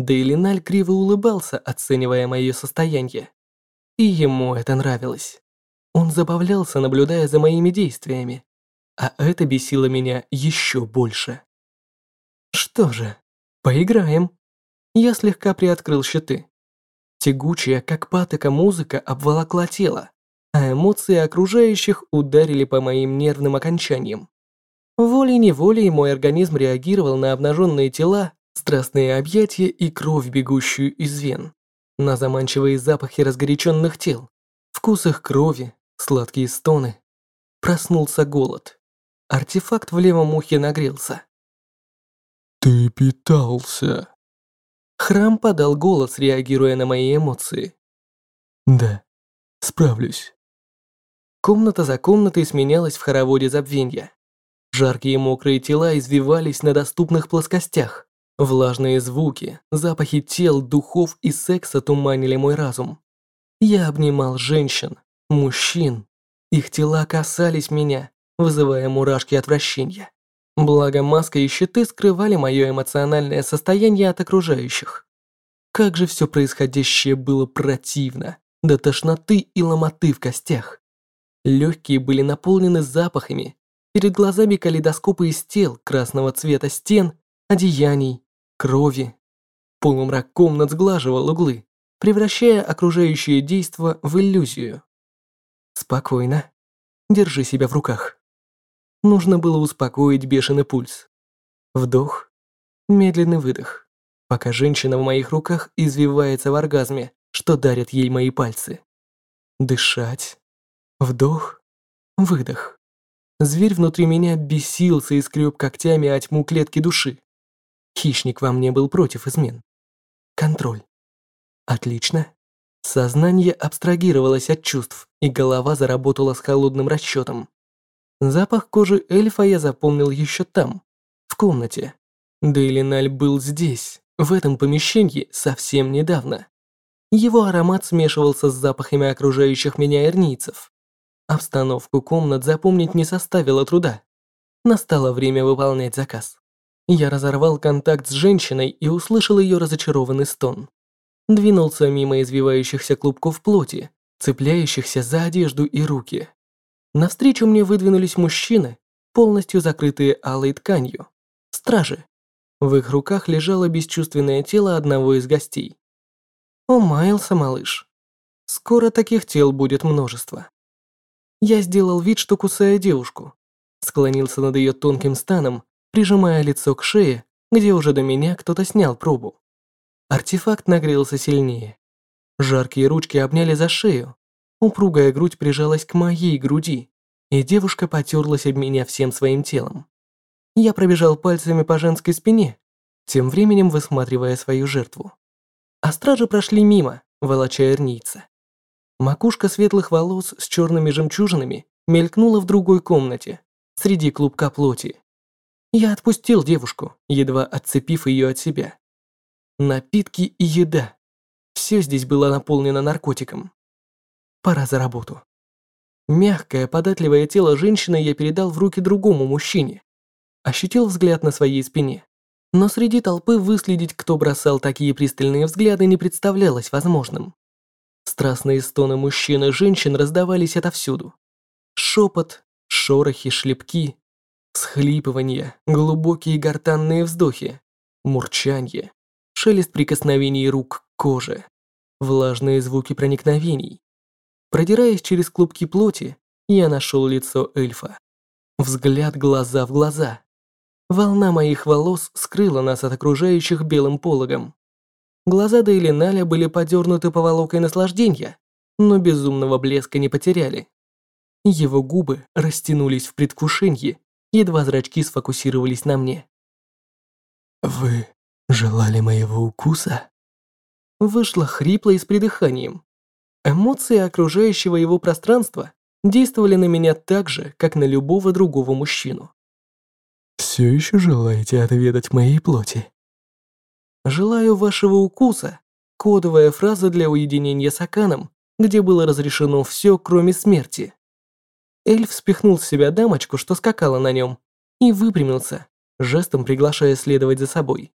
Дейлиналь криво улыбался, оценивая мое состояние. И ему это нравилось. Он забавлялся, наблюдая за моими действиями. А это бесило меня еще больше. Что же, поиграем. Я слегка приоткрыл щиты. Тягучая, как патока музыка, обволокла тело, а эмоции окружающих ударили по моим нервным окончаниям. Волей-неволей мой организм реагировал на обнаженные тела, страстные объятия и кровь, бегущую из вен, на заманчивые запахи разгоряченных тел, вкус их крови, сладкие стоны. Проснулся голод. Артефакт в левом ухе нагрелся. «Ты питался», Храм подал голос, реагируя на мои эмоции. «Да, справлюсь». Комната за комнатой сменялась в хороводе забвенья. Жаркие мокрые тела извивались на доступных плоскостях. Влажные звуки, запахи тел, духов и секса туманили мой разум. Я обнимал женщин, мужчин. Их тела касались меня, вызывая мурашки отвращения. Благо маска и щиты скрывали мое эмоциональное состояние от окружающих. Как же все происходящее было противно, до тошноты и ломоты в костях. Легкие были наполнены запахами, перед глазами калейдоскопы из тел красного цвета стен, одеяний, крови. Полумрак комнат сглаживал углы, превращая окружающее действо в иллюзию. Спокойно. Держи себя в руках. Нужно было успокоить бешеный пульс. Вдох, медленный выдох, пока женщина в моих руках извивается в оргазме, что дарят ей мои пальцы. Дышать. Вдох, выдох. Зверь внутри меня бесился и скреб когтями о тьму клетки души. Хищник во мне был против измен. Контроль. Отлично. Сознание абстрагировалось от чувств, и голова заработала с холодным расчетом. Запах кожи эльфа я запомнил еще там, в комнате. Дейлиналь был здесь, в этом помещении, совсем недавно. Его аромат смешивался с запахами окружающих меня эрнийцев. Обстановку комнат запомнить не составило труда. Настало время выполнять заказ. Я разорвал контакт с женщиной и услышал ее разочарованный стон. Двинулся мимо извивающихся клубков плоти, цепляющихся за одежду и руки. Навстречу мне выдвинулись мужчины, полностью закрытые алой тканью. Стражи. В их руках лежало бесчувственное тело одного из гостей. Умаялся малыш. Скоро таких тел будет множество. Я сделал вид, что кусаю девушку. Склонился над ее тонким станом, прижимая лицо к шее, где уже до меня кто-то снял пробу. Артефакт нагрелся сильнее. Жаркие ручки обняли за шею, Упругая грудь прижалась к моей груди, и девушка потерлась об меня всем своим телом. Я пробежал пальцами по женской спине, тем временем высматривая свою жертву. А стражи прошли мимо, волоча эрнийца. Макушка светлых волос с черными жемчужинами мелькнула в другой комнате, среди клубка плоти. Я отпустил девушку, едва отцепив ее от себя. Напитки и еда. Все здесь было наполнено наркотиком. Пора за работу. Мягкое, податливое тело женщины я передал в руки другому мужчине. Ощутил взгляд на своей спине. Но среди толпы выследить, кто бросал такие пристальные взгляды, не представлялось возможным. Страстные стоны мужчин и женщин раздавались отовсюду. Шепот, шорохи, шлепки, схлипывания, глубокие гортанные вздохи, мурчанье, шелест прикосновений рук к коже, влажные звуки проникновений, Продираясь через клубки плоти, я нашел лицо эльфа. Взгляд глаза в глаза. Волна моих волос скрыла нас от окружающих белым пологом. Глаза Дейлиналя были подернуты поволокой наслаждения, но безумного блеска не потеряли. Его губы растянулись в предвкушении, едва зрачки сфокусировались на мне. «Вы желали моего укуса?» Вышло хрипло и с придыханием. Эмоции окружающего его пространства действовали на меня так же, как на любого другого мужчину. «Все еще желаете отведать моей плоти?» «Желаю вашего укуса» — кодовая фраза для уединения с Аканом, где было разрешено все, кроме смерти. Эльф спихнул с себя дамочку, что скакала на нем, и выпрямился, жестом приглашая следовать за собой.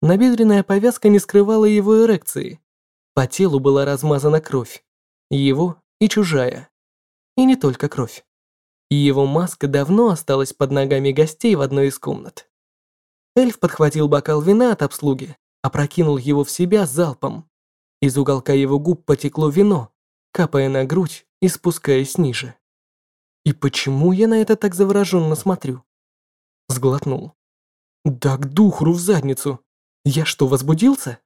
Набедренная повязка не скрывала его эрекции. По телу была размазана кровь. Его и чужая. И не только кровь. Его маска давно осталась под ногами гостей в одной из комнат. Эльф подхватил бокал вина от обслуги, опрокинул его в себя залпом. Из уголка его губ потекло вино, капая на грудь и спускаясь ниже. И почему я на это так завороженно смотрю? Сглотнул. Да к духру в задницу. Я что, возбудился?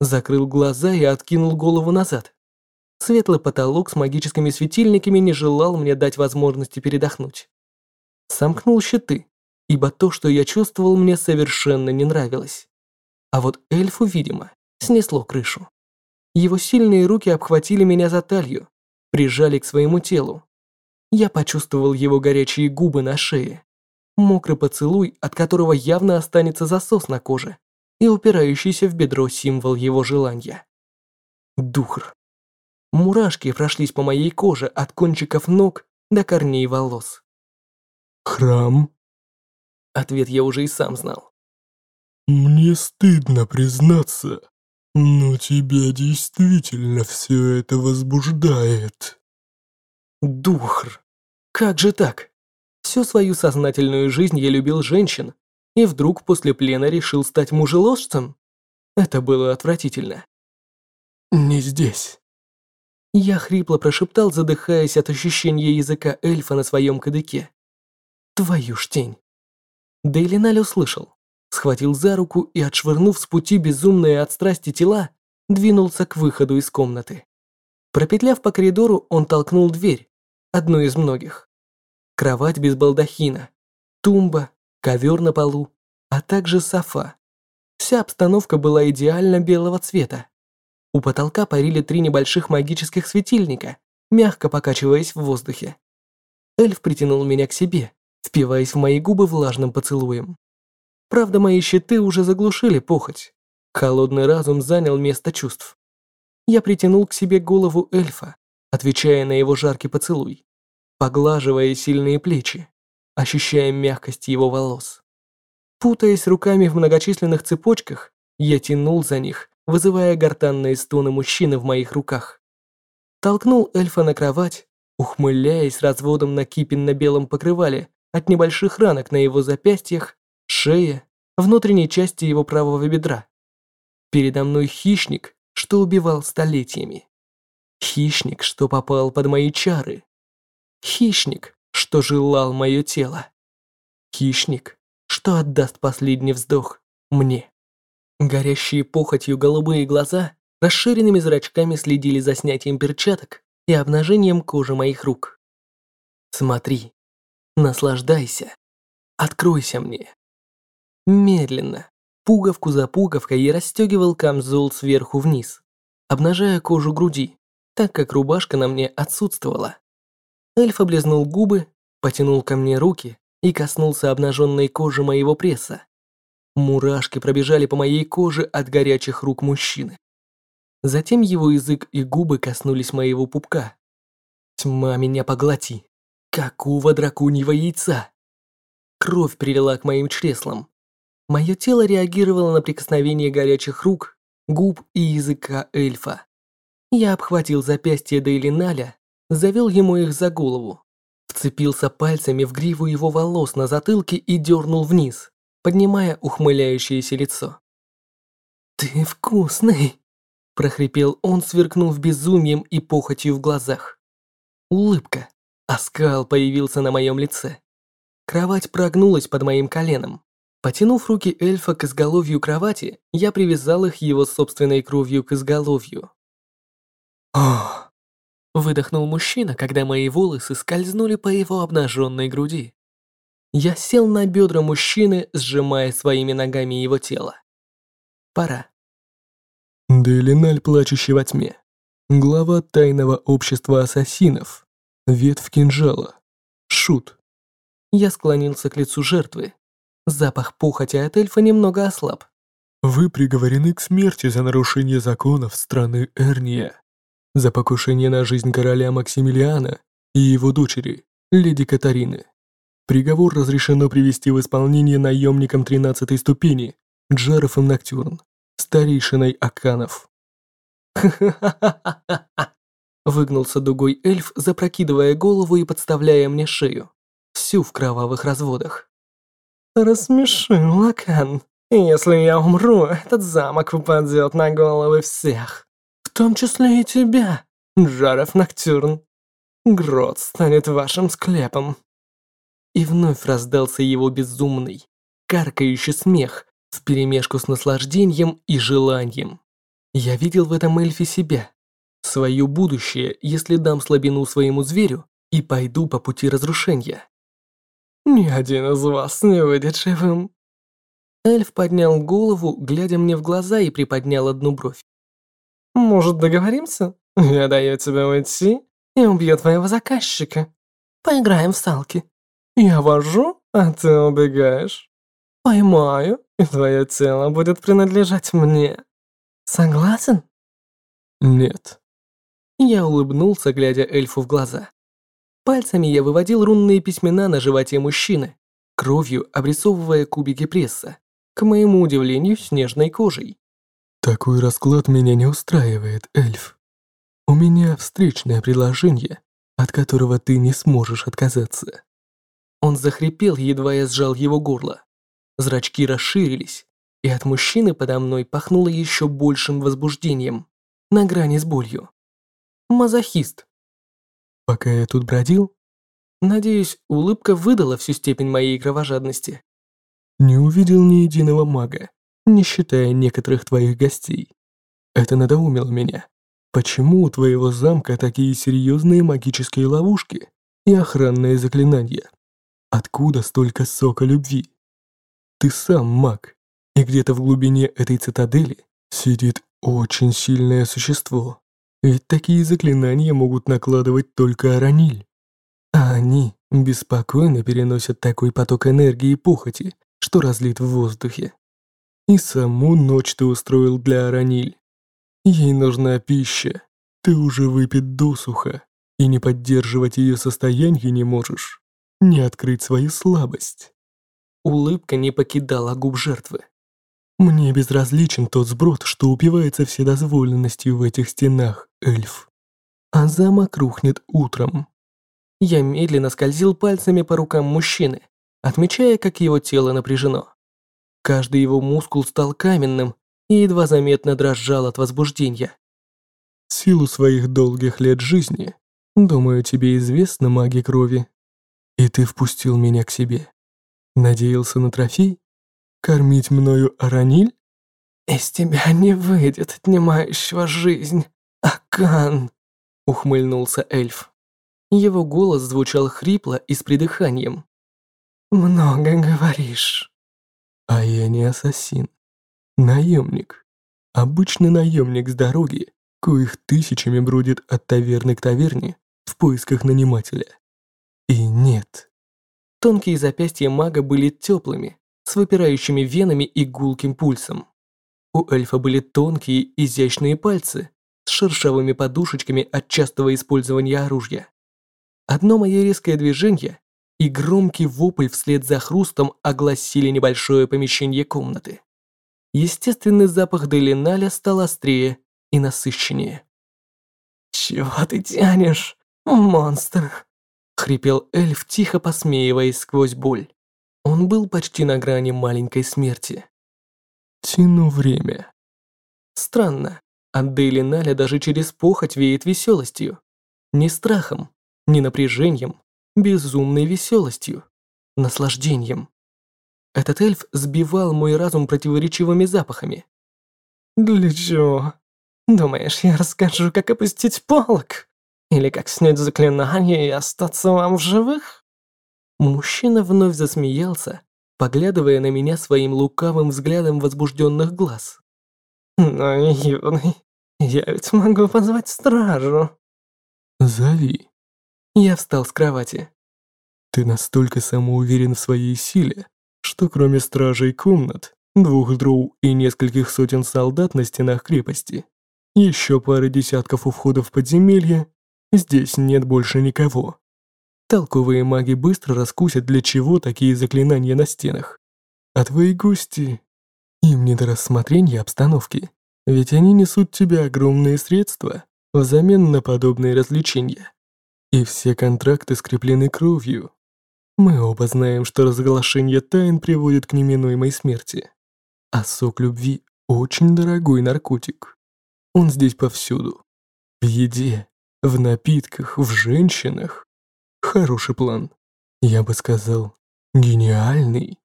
Закрыл глаза и откинул голову назад. Светлый потолок с магическими светильниками не желал мне дать возможности передохнуть. Сомкнул щиты, ибо то, что я чувствовал, мне совершенно не нравилось. А вот эльфу, видимо, снесло крышу. Его сильные руки обхватили меня за талию, прижали к своему телу. Я почувствовал его горячие губы на шее, мокрый поцелуй, от которого явно останется засос на коже, и упирающийся в бедро символ его желания. Духр. Мурашки прошлись по моей коже от кончиков ног до корней волос. «Храм?» Ответ я уже и сам знал. «Мне стыдно признаться, но тебя действительно все это возбуждает». Духр. Как же так? Всю свою сознательную жизнь я любил женщин, и вдруг после плена решил стать мужеложцем? Это было отвратительно. «Не здесь». Я хрипло прошептал, задыхаясь от ощущения языка эльфа на своем кадыке. «Твою ж тень». Дейлиналь услышал, схватил за руку и, отшвырнув с пути безумные от страсти тела, двинулся к выходу из комнаты. Пропетляв по коридору, он толкнул дверь, одну из многих. Кровать без балдахина, тумба, ковер на полу, а также софа. Вся обстановка была идеально белого цвета. У потолка парили три небольших магических светильника, мягко покачиваясь в воздухе. Эльф притянул меня к себе, впиваясь в мои губы влажным поцелуем. Правда, мои щиты уже заглушили похоть. Холодный разум занял место чувств. Я притянул к себе голову эльфа, отвечая на его жаркий поцелуй, поглаживая сильные плечи, ощущая мягкость его волос. Путаясь руками в многочисленных цепочках, я тянул за них, вызывая гортанные стоны мужчины в моих руках. Толкнул эльфа на кровать, ухмыляясь разводом на кипин на белом покрывале от небольших ранок на его запястьях, шее, внутренней части его правого бедра. Передо мной хищник, что убивал столетиями. Хищник, что попал под мои чары. Хищник, что желал мое тело. Хищник, что отдаст последний вздох мне. Горящие похотью голубые глаза расширенными зрачками следили за снятием перчаток и обнажением кожи моих рук. Смотри, наслаждайся, откройся мне. Медленно, пуговку за пуговкой я расстегивал камзол сверху вниз, обнажая кожу груди, так как рубашка на мне отсутствовала. Эльф облизнул губы, потянул ко мне руки и коснулся обнаженной кожи моего пресса. Мурашки пробежали по моей коже от горячих рук мужчины. Затем его язык и губы коснулись моего пупка. Тьма меня поглоти. Какого драконьего яйца? Кровь прилила к моим чреслам. Мое тело реагировало на прикосновение горячих рук, губ и языка эльфа. Я обхватил запястье Дейлиналя завел ему их за голову, вцепился пальцами в гриву его волос на затылке и дернул вниз, поднимая ухмыляющееся лицо. «Ты вкусный!» – прохрипел он, сверкнув безумием и похотью в глазах. Улыбка, оскал появился на моем лице. Кровать прогнулась под моим коленом. Потянув руки эльфа к изголовью кровати, я привязал их его собственной кровью к изголовью. Ох, Выдохнул мужчина, когда мои волосы скользнули по его обнаженной груди. Я сел на бедра мужчины, сжимая своими ногами его тело. Пора. Делиналь, плачущий во тьме. Глава тайного общества ассасинов. Ветвь кинжала. Шут. Я склонился к лицу жертвы. Запах пухоти от эльфа немного ослаб. Вы приговорены к смерти за нарушение законов страны Эрния, за покушение на жизнь короля Максимилиана и его дочери, леди Катарины. Приговор разрешено привести в исполнение наемникам 13 ступени, Джаров Ноктюрн, старейшиной Аканов. Выгнулся дугой эльф, запрокидывая голову и подставляя мне шею, всю в кровавых разводах. «Рассмешил, Лакан. Если я умру, этот замок упадет на головы всех, том числе и тебя, Джаров Ноктюрн. Грот станет вашим склепом». И вновь раздался его безумный, каркающий смех вперемешку с наслаждением и желанием. Я видел в этом эльфе себя, свое будущее, если дам слабину своему зверю и пойду по пути разрушения. Ни один из вас не выйдет живым. Эльф поднял голову, глядя мне в глаза и приподнял одну бровь. «Может, договоримся? Я даю тебе уйти и убью твоего заказчика. Поиграем в салки. Я вожу, а ты убегаешь. Поймаю, и твое тело будет принадлежать мне. Согласен?» «Нет». Я улыбнулся, глядя эльфу в глаза. Пальцами я выводил рунные письмена на животе мужчины, кровью обрисовывая кубики пресса, к моему удивлению, снежной кожей. «Такой расклад меня не устраивает, эльф. У меня встречное предложение, от которого ты не сможешь отказаться». Он захрипел, едва я сжал его горло. Зрачки расширились, и от мужчины подо мной пахнуло еще большим возбуждением, на грани с болью. Мазохист. Пока я тут бродил, надеюсь, улыбка выдала всю степень моей кровожадности. Не увидел ни единого мага, не считая некоторых твоих гостей. Это надоумило меня. Почему у твоего замка такие серьезные магические ловушки и охранные заклинания? Откуда столько сока любви? Ты сам маг, и где-то в глубине этой цитадели сидит очень сильное существо. Ведь такие заклинания могут накладывать только Араниль. А они беспокойно переносят такой поток энергии и похоти, что разлит в воздухе. И саму ночь ты устроил для Араниль. Ей нужна пища. Ты уже выпит досуха, и не поддерживать ее состояние не можешь. Не открыть свою слабость. Улыбка не покидала губ жертвы. Мне безразличен тот сброд, что упивается вседозволенностью в этих стенах, эльф. А замок рухнет утром. Я медленно скользил пальцами по рукам мужчины, отмечая, как его тело напряжено. Каждый его мускул стал каменным и едва заметно дрожал от возбуждения. Силу своих долгих лет жизни, думаю, тебе известна магия крови. И ты впустил меня к себе. Надеялся на трофей? Кормить мною Араниль? Из тебя не выйдет отнимающего жизнь, Акан, ухмыльнулся эльф. Его голос звучал хрипло и с придыханием. «Много говоришь». «А я не ассасин. Наемник. Обычный наемник с дороги, коих тысячами бродит от таверны к таверне в поисках нанимателя. И нет». Тонкие запястья мага были теплыми, с выпирающими венами и гулким пульсом. У эльфа были тонкие, изящные пальцы с шершавыми подушечками от частого использования оружия. Одно мое резкое движение и громкий вопль вслед за хрустом огласили небольшое помещение комнаты. Естественный запах Делиналя стал острее и насыщеннее. «Чего ты тянешь, монстр?» — хрипел эльф, тихо посмеиваясь сквозь боль. Он был почти на грани маленькой смерти. «Тяну время». Странно, от Дейлиналя даже через похоть веет веселостью. Не страхом, не напряжением, безумной веселостью, наслаждением. Этот эльф сбивал мой разум противоречивыми запахами. «Для чего? Думаешь, я расскажу, как опустить полок? Или как снять заклинание и остаться вам в живых?» Мужчина вновь засмеялся, поглядывая на меня своим лукавым взглядом возбужденных глаз. «Наивный, я ведь могу позвать стражу». «Зови». Я встал с кровати. «Ты настолько самоуверен в своей силе, что кроме стражей комнат, двух дроу и нескольких сотен солдат на стенах крепости, еще пары десятков у входа в подземелье, здесь нет больше никого. Толковые маги быстро раскусят, для чего такие заклинания на стенах. А твои гости... Им не до рассмотрения обстановки, ведь они несут тебе огромные средства взамен на подобные развлечения. И все контракты скреплены кровью. Мы оба знаем, что разглашение тайн приводит к неминуемой смерти. А сок любви – очень дорогой наркотик. Он здесь повсюду. В еде, в напитках, в женщинах. Хороший план. Я бы сказал, гениальный.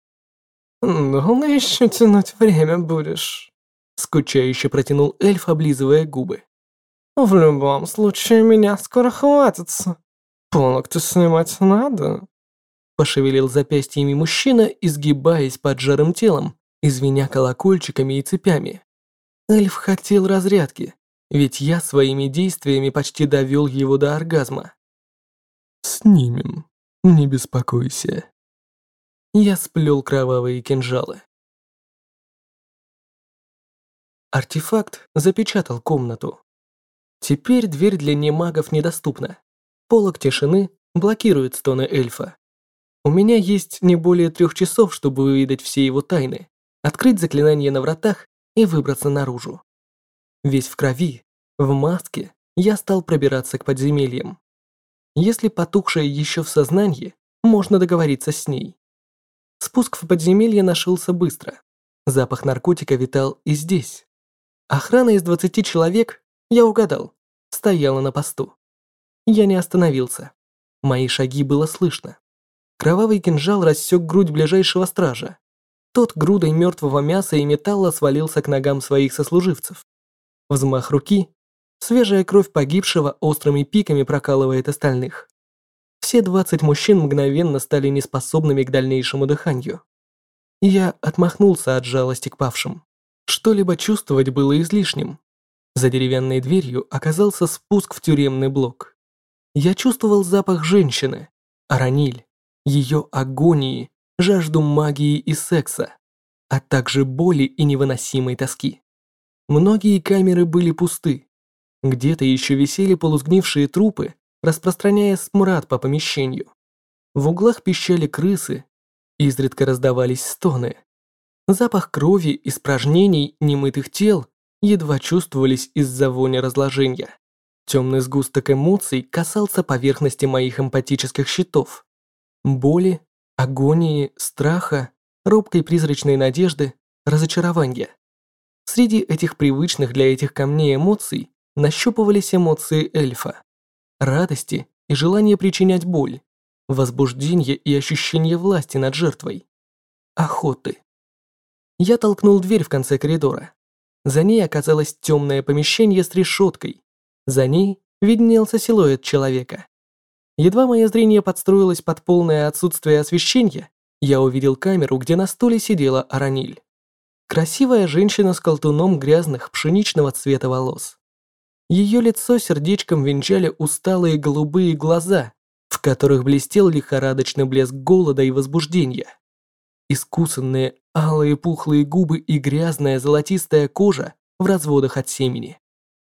«Долго еще тянуть время будешь?» Скучающе протянул эльф, облизывая губы. «В любом случае, меня скоро хватится. Полок-то снимать надо». Пошевелил запястьями мужчина, изгибаясь под жарым телом, извиня колокольчиками и цепями. Эльф хотел разрядки, ведь я своими действиями почти довел его до оргазма. Снимем, не беспокойся. Я сплел кровавые кинжалы. Артефакт запечатал комнату. Теперь дверь для немагов недоступна. Полок тишины блокирует стоны эльфа. У меня есть не более трех часов, чтобы выведать все его тайны, открыть заклинание на вратах и выбраться наружу. Весь в крови, в маске, я стал пробираться к подземельям. Если потухшая еще в сознании, можно договориться с ней. Спуск в подземелье нашелся быстро. Запах наркотика витал и здесь. Охрана из 20 человек, я угадал, стояла на посту. Я не остановился. Мои шаги было слышно. Кровавый кинжал рассек грудь ближайшего стража. Тот грудой мертвого мяса и металла свалился к ногам своих сослуживцев. Взмах руки, Свежая кровь погибшего острыми пиками прокалывает остальных. Все 20 мужчин мгновенно стали неспособными к дальнейшему дыханию. Я отмахнулся от жалости к павшим. Что-либо чувствовать было излишним. За деревянной дверью оказался спуск в тюремный блок. Я чувствовал запах женщины, араниль, ее агонии, жажду магии и секса, а также боли и невыносимой тоски. Многие камеры были пусты, где-то еще висели полусгнившие трупы, распространяя смрад по помещению. В углах пищали крысы, изредка раздавались стоны. Запах крови, испражнений, немытых тел едва чувствовались из-за вони разложения. Темный сгусток эмоций касался поверхности моих эмпатических щитов. Боли, агонии, страха, робкой призрачной надежды, разочарования. Среди этих привычных для этих камней эмоций нащупывались эмоции эльфа. Радости и желание причинять боль, возбуждение и ощущение власти над жертвой. Охоты. Я толкнул дверь в конце коридора. За ней оказалось темное помещение с решеткой. За ней виднелся силуэт человека. Едва мое зрение подстроилось под полное отсутствие освещения, я увидел камеру, где на стуле сидела Араниль. Красивая женщина с колтуном грязных пшеничного цвета волос. Ее лицо сердечком венчали усталые голубые глаза, в которых блестел лихорадочный блеск голода и возбуждения. Искусанные алые пухлые губы и грязная золотистая кожа в разводах от семени.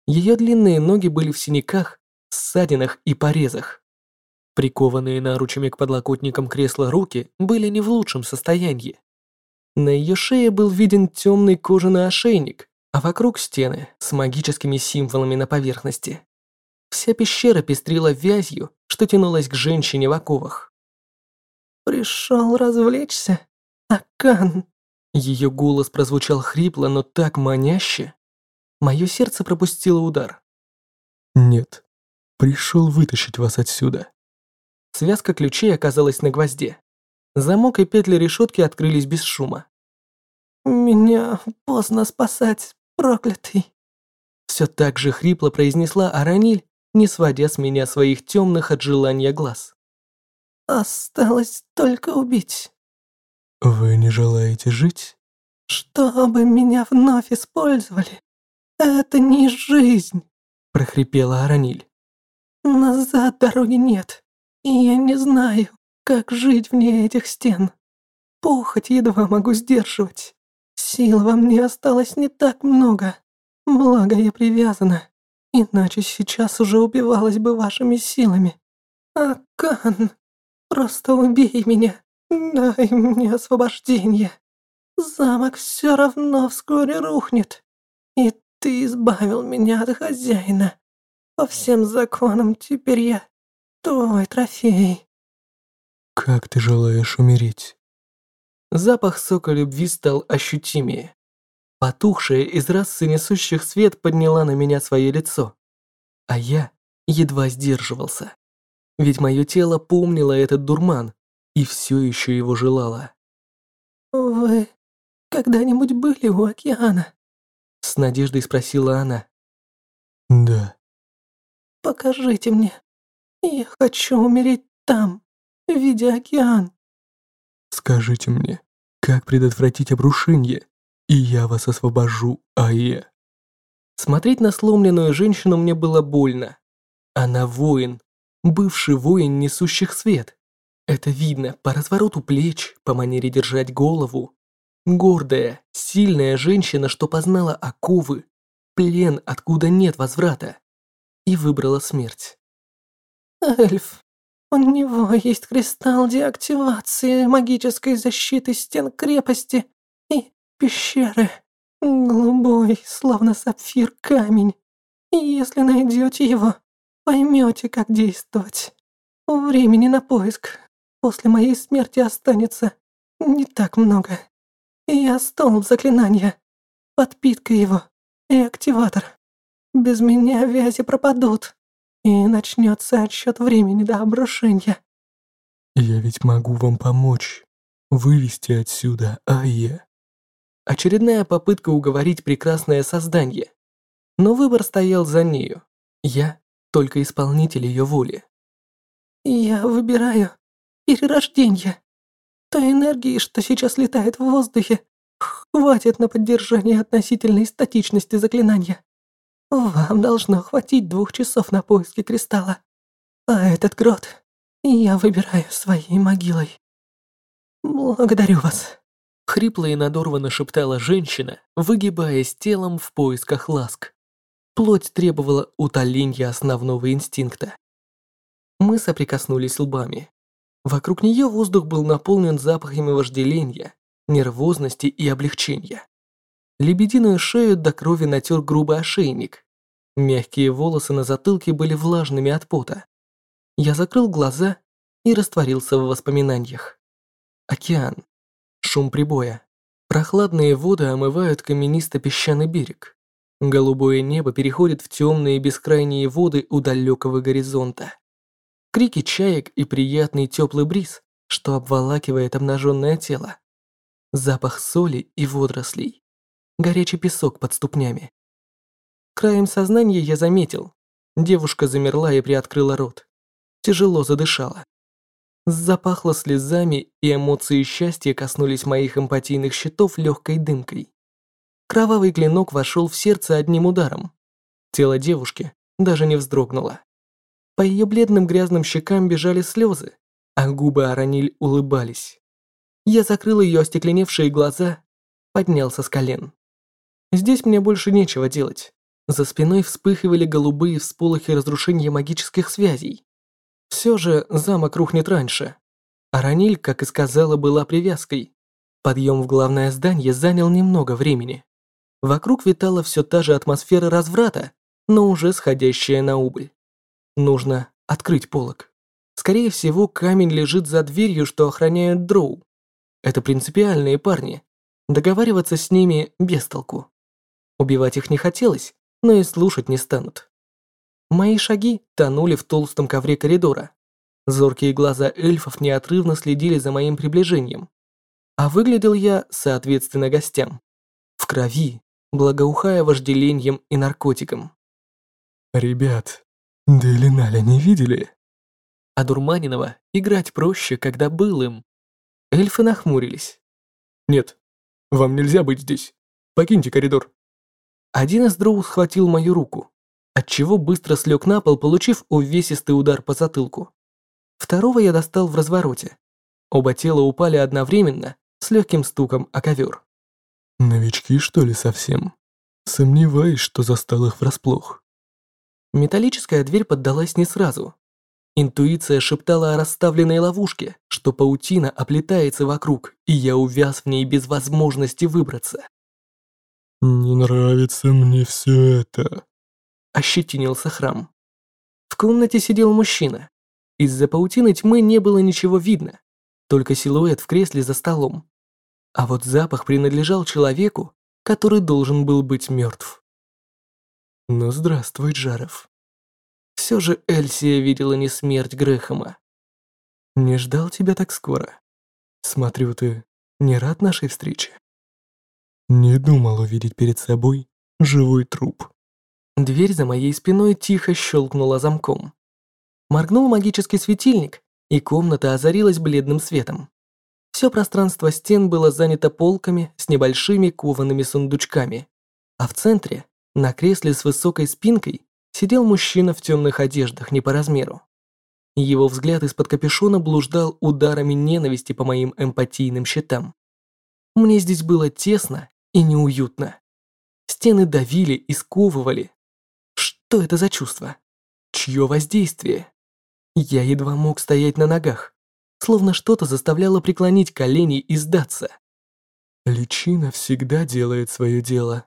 Ее длинные ноги были в синяках, ссадинах и порезах. Прикованные наручами к подлокотникам кресла руки были не в лучшем состоянии. На ее шее был виден темный кожаный ошейник, а вокруг стены с магическими символами на поверхности. Вся пещера пестрила вязью, что тянулась к женщине в оковах. «Пришел развлечься, Акан?» Ее голос прозвучал хрипло, но так маняще. Мое сердце пропустило удар. «Нет, пришел вытащить вас отсюда». Связка ключей оказалась на гвозде. Замок и петли решетки открылись без шума. «Меня поздно спасать, проклятый!» Все так же хрипло произнесла Араниль, не сводя с меня своих темных от желания глаз. Осталось только убить. Вы не желаете жить? Чтобы меня вновь использовали. Это не жизнь, прохрипела Араниль. Назад дороги нет, и я не знаю, как жить вне этих стен. Похоть едва могу сдерживать. Сил во мне осталось не так много. Благо я привязана, иначе сейчас уже убивалась бы вашими силами. Акан, просто убей меня, дай мне освобождение. Замок все равно вскоре рухнет, и ты избавил меня от хозяина. По всем законам теперь я твой трофей. Как ты желаешь умереть? Запах сока любви стал ощутимее. Потухшая из расы несущих свет подняла на меня свое лицо. А я едва сдерживался. Ведь мое тело помнило этот дурман и все еще его желало. «Вы когда-нибудь были у океана?» С надеждой спросила она. «Да». «Покажите мне. Я хочу умереть там, видя океан». «Скажите мне, как предотвратить обрушение?» и я вас освобожу, Ае». Смотреть на сломленную женщину мне было больно. Она воин, бывший воин несущих свет. Это видно по развороту плеч, по манере держать голову. Гордая, сильная женщина, что познала оковы, плен, откуда нет возврата, и выбрала смерть. «Эльф, у него есть кристалл деактивации магической защиты стен крепости и пещеры. Голубой, словно сапфир камень. И если найдете его, поймете, как действовать. Времени на поиск после моей смерти останется не так много. Я столб заклинания, подпитка его и активатор. Без меня вязи пропадут, и начнется отсчет времени до обрушения. Я ведь могу вам помочь вывести отсюда Айе. Очередная попытка уговорить прекрасное создание. Но выбор стоял за нею. Я только исполнитель ее воли. Я выбираю перерождение. Той энергии, что сейчас летает в воздухе, хватит на поддержание относительной статичности заклинания. Вам должно хватить двух часов на поиски кристалла. А этот грот я выбираю своей могилой. Благодарю вас. Хрипло и надорвано шептала женщина, выгибаясь телом в поисках ласк. Плоть требовала утоления основного инстинкта. Мы соприкоснулись лбами. Вокруг нее воздух был наполнен запахами вожделения, нервозности и облегчения. Лебединую шею до крови натер грубый ошейник. Мягкие волосы на затылке были влажными от пота. Я закрыл глаза и растворился в воспоминаниях. Океан. Шум прибоя. Прохладные воды омывают каменисто-песчаный берег. Голубое небо переходит в темные бескрайние воды у далекого горизонта. Крики чаек и приятный теплый бриз, что обволакивает обнаженное тело. Запах соли и водорослей. Горячий песок под ступнями. Краем сознания я заметил. Девушка замерла и приоткрыла рот. Тяжело задышала. Запахло слезами, и эмоции счастья коснулись моих эмпатийных щитов легкой дымкой. Кровавый клинок вошел в сердце одним ударом. Тело девушки даже не вздрогнуло. По ее бледным грязным щекам бежали слезы, а губы Араниль улыбались. Я закрыл ее остекленевшие глаза, поднялся с колен. Здесь мне больше нечего делать. За спиной вспыхивали голубые всполохи разрушения магических связей. Все же замок рухнет раньше. Араниль, как и сказала, была привязкой. Подъем в главное здание занял немного времени. Вокруг витала все та же атмосфера разврата, но уже сходящая на убыль. Нужно открыть полог. Скорее всего, камень лежит за дверью, что охраняют дроу. Это принципиальные парни. Договариваться с ними без толку. Убивать их не хотелось, но и слушать не станут. Мои шаги тонули в толстом ковре коридора. Зоркие глаза эльфов неотрывно следили за моим приближением. А выглядел я, соответственно, гостям. В крови, благоухая вожделением и наркотиком. «Ребят, Дейли Наля не видели?» А Дурманинова играть проще, когда был им. Эльфы нахмурились. «Нет, вам нельзя быть здесь. Покиньте коридор». Один из дроу схватил мою руку, отчего быстро слег на пол, получив увесистый удар по затылку. Второго я достал в развороте. Оба тела упали одновременно, с легким стуком о ковер. «Новички, что ли, совсем? Сомневаюсь, что застал их врасплох». Металлическая дверь поддалась не сразу. Интуиция шептала о расставленной ловушке, что паутина оплетается вокруг, и я увяз в ней без возможности выбраться. «Не нравится мне все это», — ощетинился храм. В комнате сидел мужчина. Из-за паутины тьмы не было ничего видно, только силуэт в кресле за столом. А вот запах принадлежал человеку, который должен был быть мертв. Ну, здравствуй, Джаров. Все же Эльсия видела не смерть Грэхэма. Не ждал тебя так скоро. Смотрю, ты не рад нашей встрече? Не думал увидеть перед собой живой труп. Дверь за моей спиной тихо щелкнула замком. Моргнул магический светильник, и комната озарилась бледным светом. Все пространство стен было занято полками с небольшими коваными сундучками, а в центре, на кресле с высокой спинкой, сидел мужчина в темных одеждах не по размеру. Его взгляд из-под капюшона блуждал ударами ненависти по моим эмпатийным щитам. Мне здесь было тесно и неуютно. Стены давили и сковывали. Что это за чувство? Чье воздействие? Я едва мог стоять на ногах, словно что-то заставляло преклонить колени и сдаться. Личина всегда делает свое дело.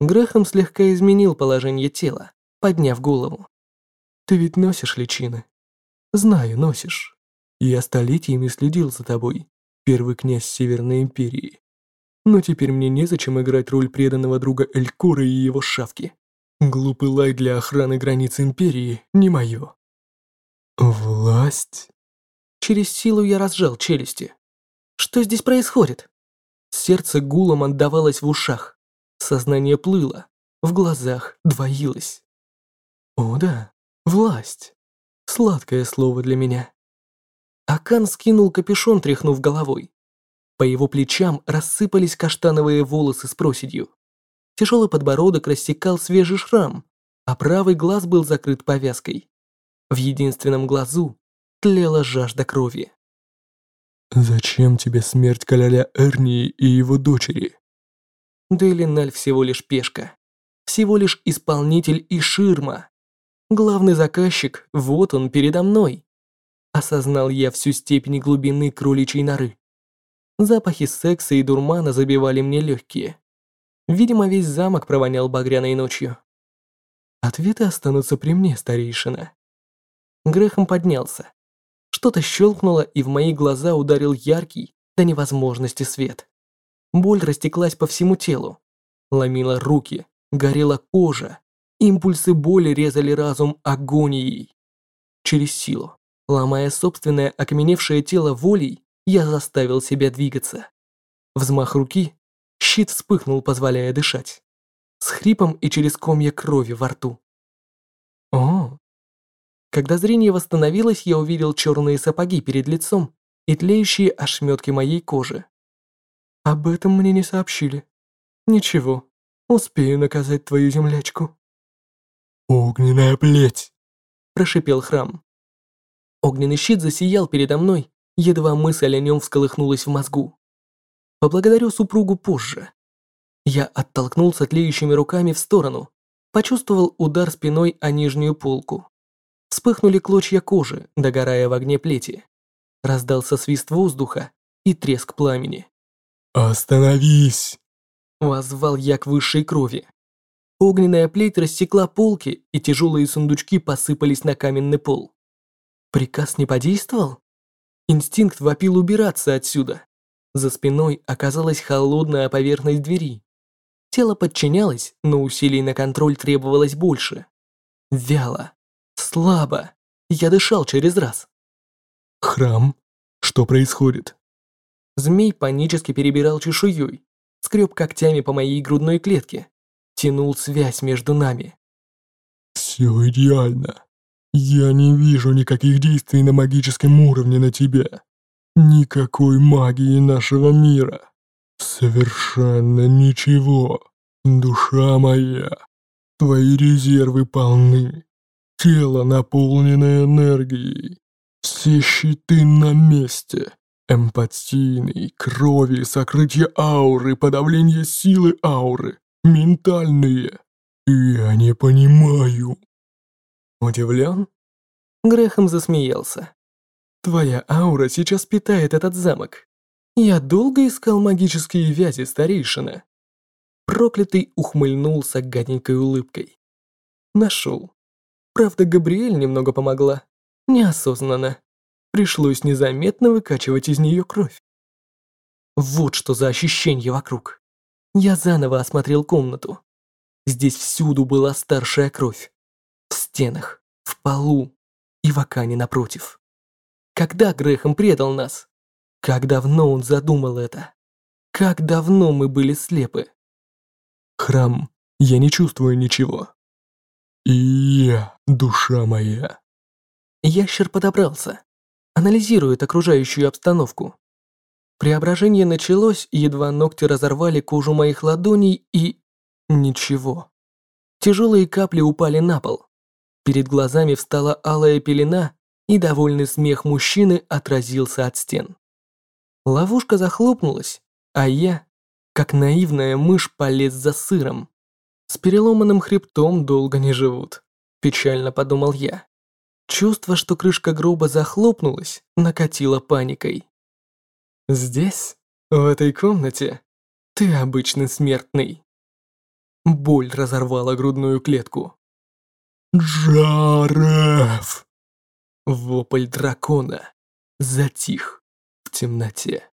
Грехом слегка изменил положение тела, подняв голову. Ты ведь носишь личины. Знаю, носишь. Я столетиями следил за тобой, первый князь Северной Империи. Но теперь мне незачем играть роль преданного друга Элькора и его шавки. Глупый лай для охраны границ Империи не мое. Власть? Через силу я разжал челюсти. Что здесь происходит? Сердце гулом отдавалось в ушах. Сознание плыло, в глазах двоилось. О да, власть. Сладкое слово для меня. Акан скинул капюшон, тряхнув головой. По его плечам рассыпались каштановые волосы с проседью. Тяжелый подбородок рассекал свежий шрам, а правый глаз был закрыт повязкой. В единственном глазу тлела жажда крови. «Зачем тебе смерть короля Эрнии и его дочери?» Дейлиналь всего лишь пешка. Всего лишь исполнитель и ширма. Главный заказчик, вот он передо мной. Осознал я всю степень глубины кроличьей норы. Запахи секса и дурмана забивали мне легкие. Видимо, весь замок провонял багряной ночью. Ответы останутся при мне, старейшина. Грехом поднялся. Что-то щелкнуло, и в мои глаза ударил яркий до невозможности свет. Боль растеклась по всему телу. Ломила руки, горела кожа. Импульсы боли резали разум агонией. Через силу, ломая собственное окаменевшее тело волей, я заставил себя двигаться. Взмах руки, щит вспыхнул, позволяя дышать. С хрипом и через комья крови во рту. О, когда зрение восстановилось, я увидел черные сапоги перед лицом и тлеющие ошметки моей кожи. Об этом мне не сообщили. Ничего, успею наказать твою землячку. «Огненная плеть!» – прошипел храм. Огненный щит засиял передо мной, едва мысль о нем всколыхнулась в мозгу. Поблагодарю супругу позже. Я оттолкнулся тлеющими руками в сторону, почувствовал удар спиной о нижнюю полку. Вспыхнули клочья кожи, догорая в огне плети. Раздался свист воздуха и треск пламени. «Остановись!» Воззвал я к высшей крови. Огненная плеть рассекла полки, и тяжелые сундучки посыпались на каменный пол. Приказ не подействовал? Инстинкт вопил убираться отсюда. За спиной оказалась холодная поверхность двери. Тело подчинялось, но усилий на контроль требовалось больше. Вяло. Слабо. Я дышал через раз. Храм? Что происходит? Змей панически перебирал чешуей, скреб когтями по моей грудной клетке, тянул связь между нами. Все идеально. Я не вижу никаких действий на магическом уровне на тебя. Никакой магии нашего мира. Совершенно ничего. Душа моя, твои резервы полны. Тело наполнено энергией. Все щиты на месте. Эмпатийный, крови, сокрытие ауры, подавление силы ауры, ментальные. Я не понимаю. Удивлен? Грехом засмеялся. Твоя аура сейчас питает этот замок. Я долго искал магические вязи старейшина. Проклятый ухмыльнулся гаденькой улыбкой. Нашел. Правда, Габриэль немного помогла. Неосознанно. Пришлось незаметно выкачивать из нее кровь. Вот что за ощущение вокруг. Я заново осмотрел комнату. Здесь всюду была старшая кровь. В стенах, в полу и в окане напротив. Когда Грехом предал нас? Как давно он задумал это? Как давно мы были слепы? Храм, я не чувствую ничего. И я, душа моя. Ящер подобрался, анализирует окружающую обстановку. Преображение началось, едва ногти разорвали кожу моих ладоней и... Ничего. Тяжелые капли упали на пол. Перед глазами встала алая пелена, и довольный смех мужчины отразился от стен. Ловушка захлопнулась, а я, как наивная мышь, полез за сыром. С переломанным хребтом долго не живут, печально подумал я. Чувство, что крышка гроба захлопнулась, накатило паникой. Здесь, в этой комнате, ты обычный смертный. Боль разорвала грудную клетку. Джареф! Вопль дракона затих в темноте.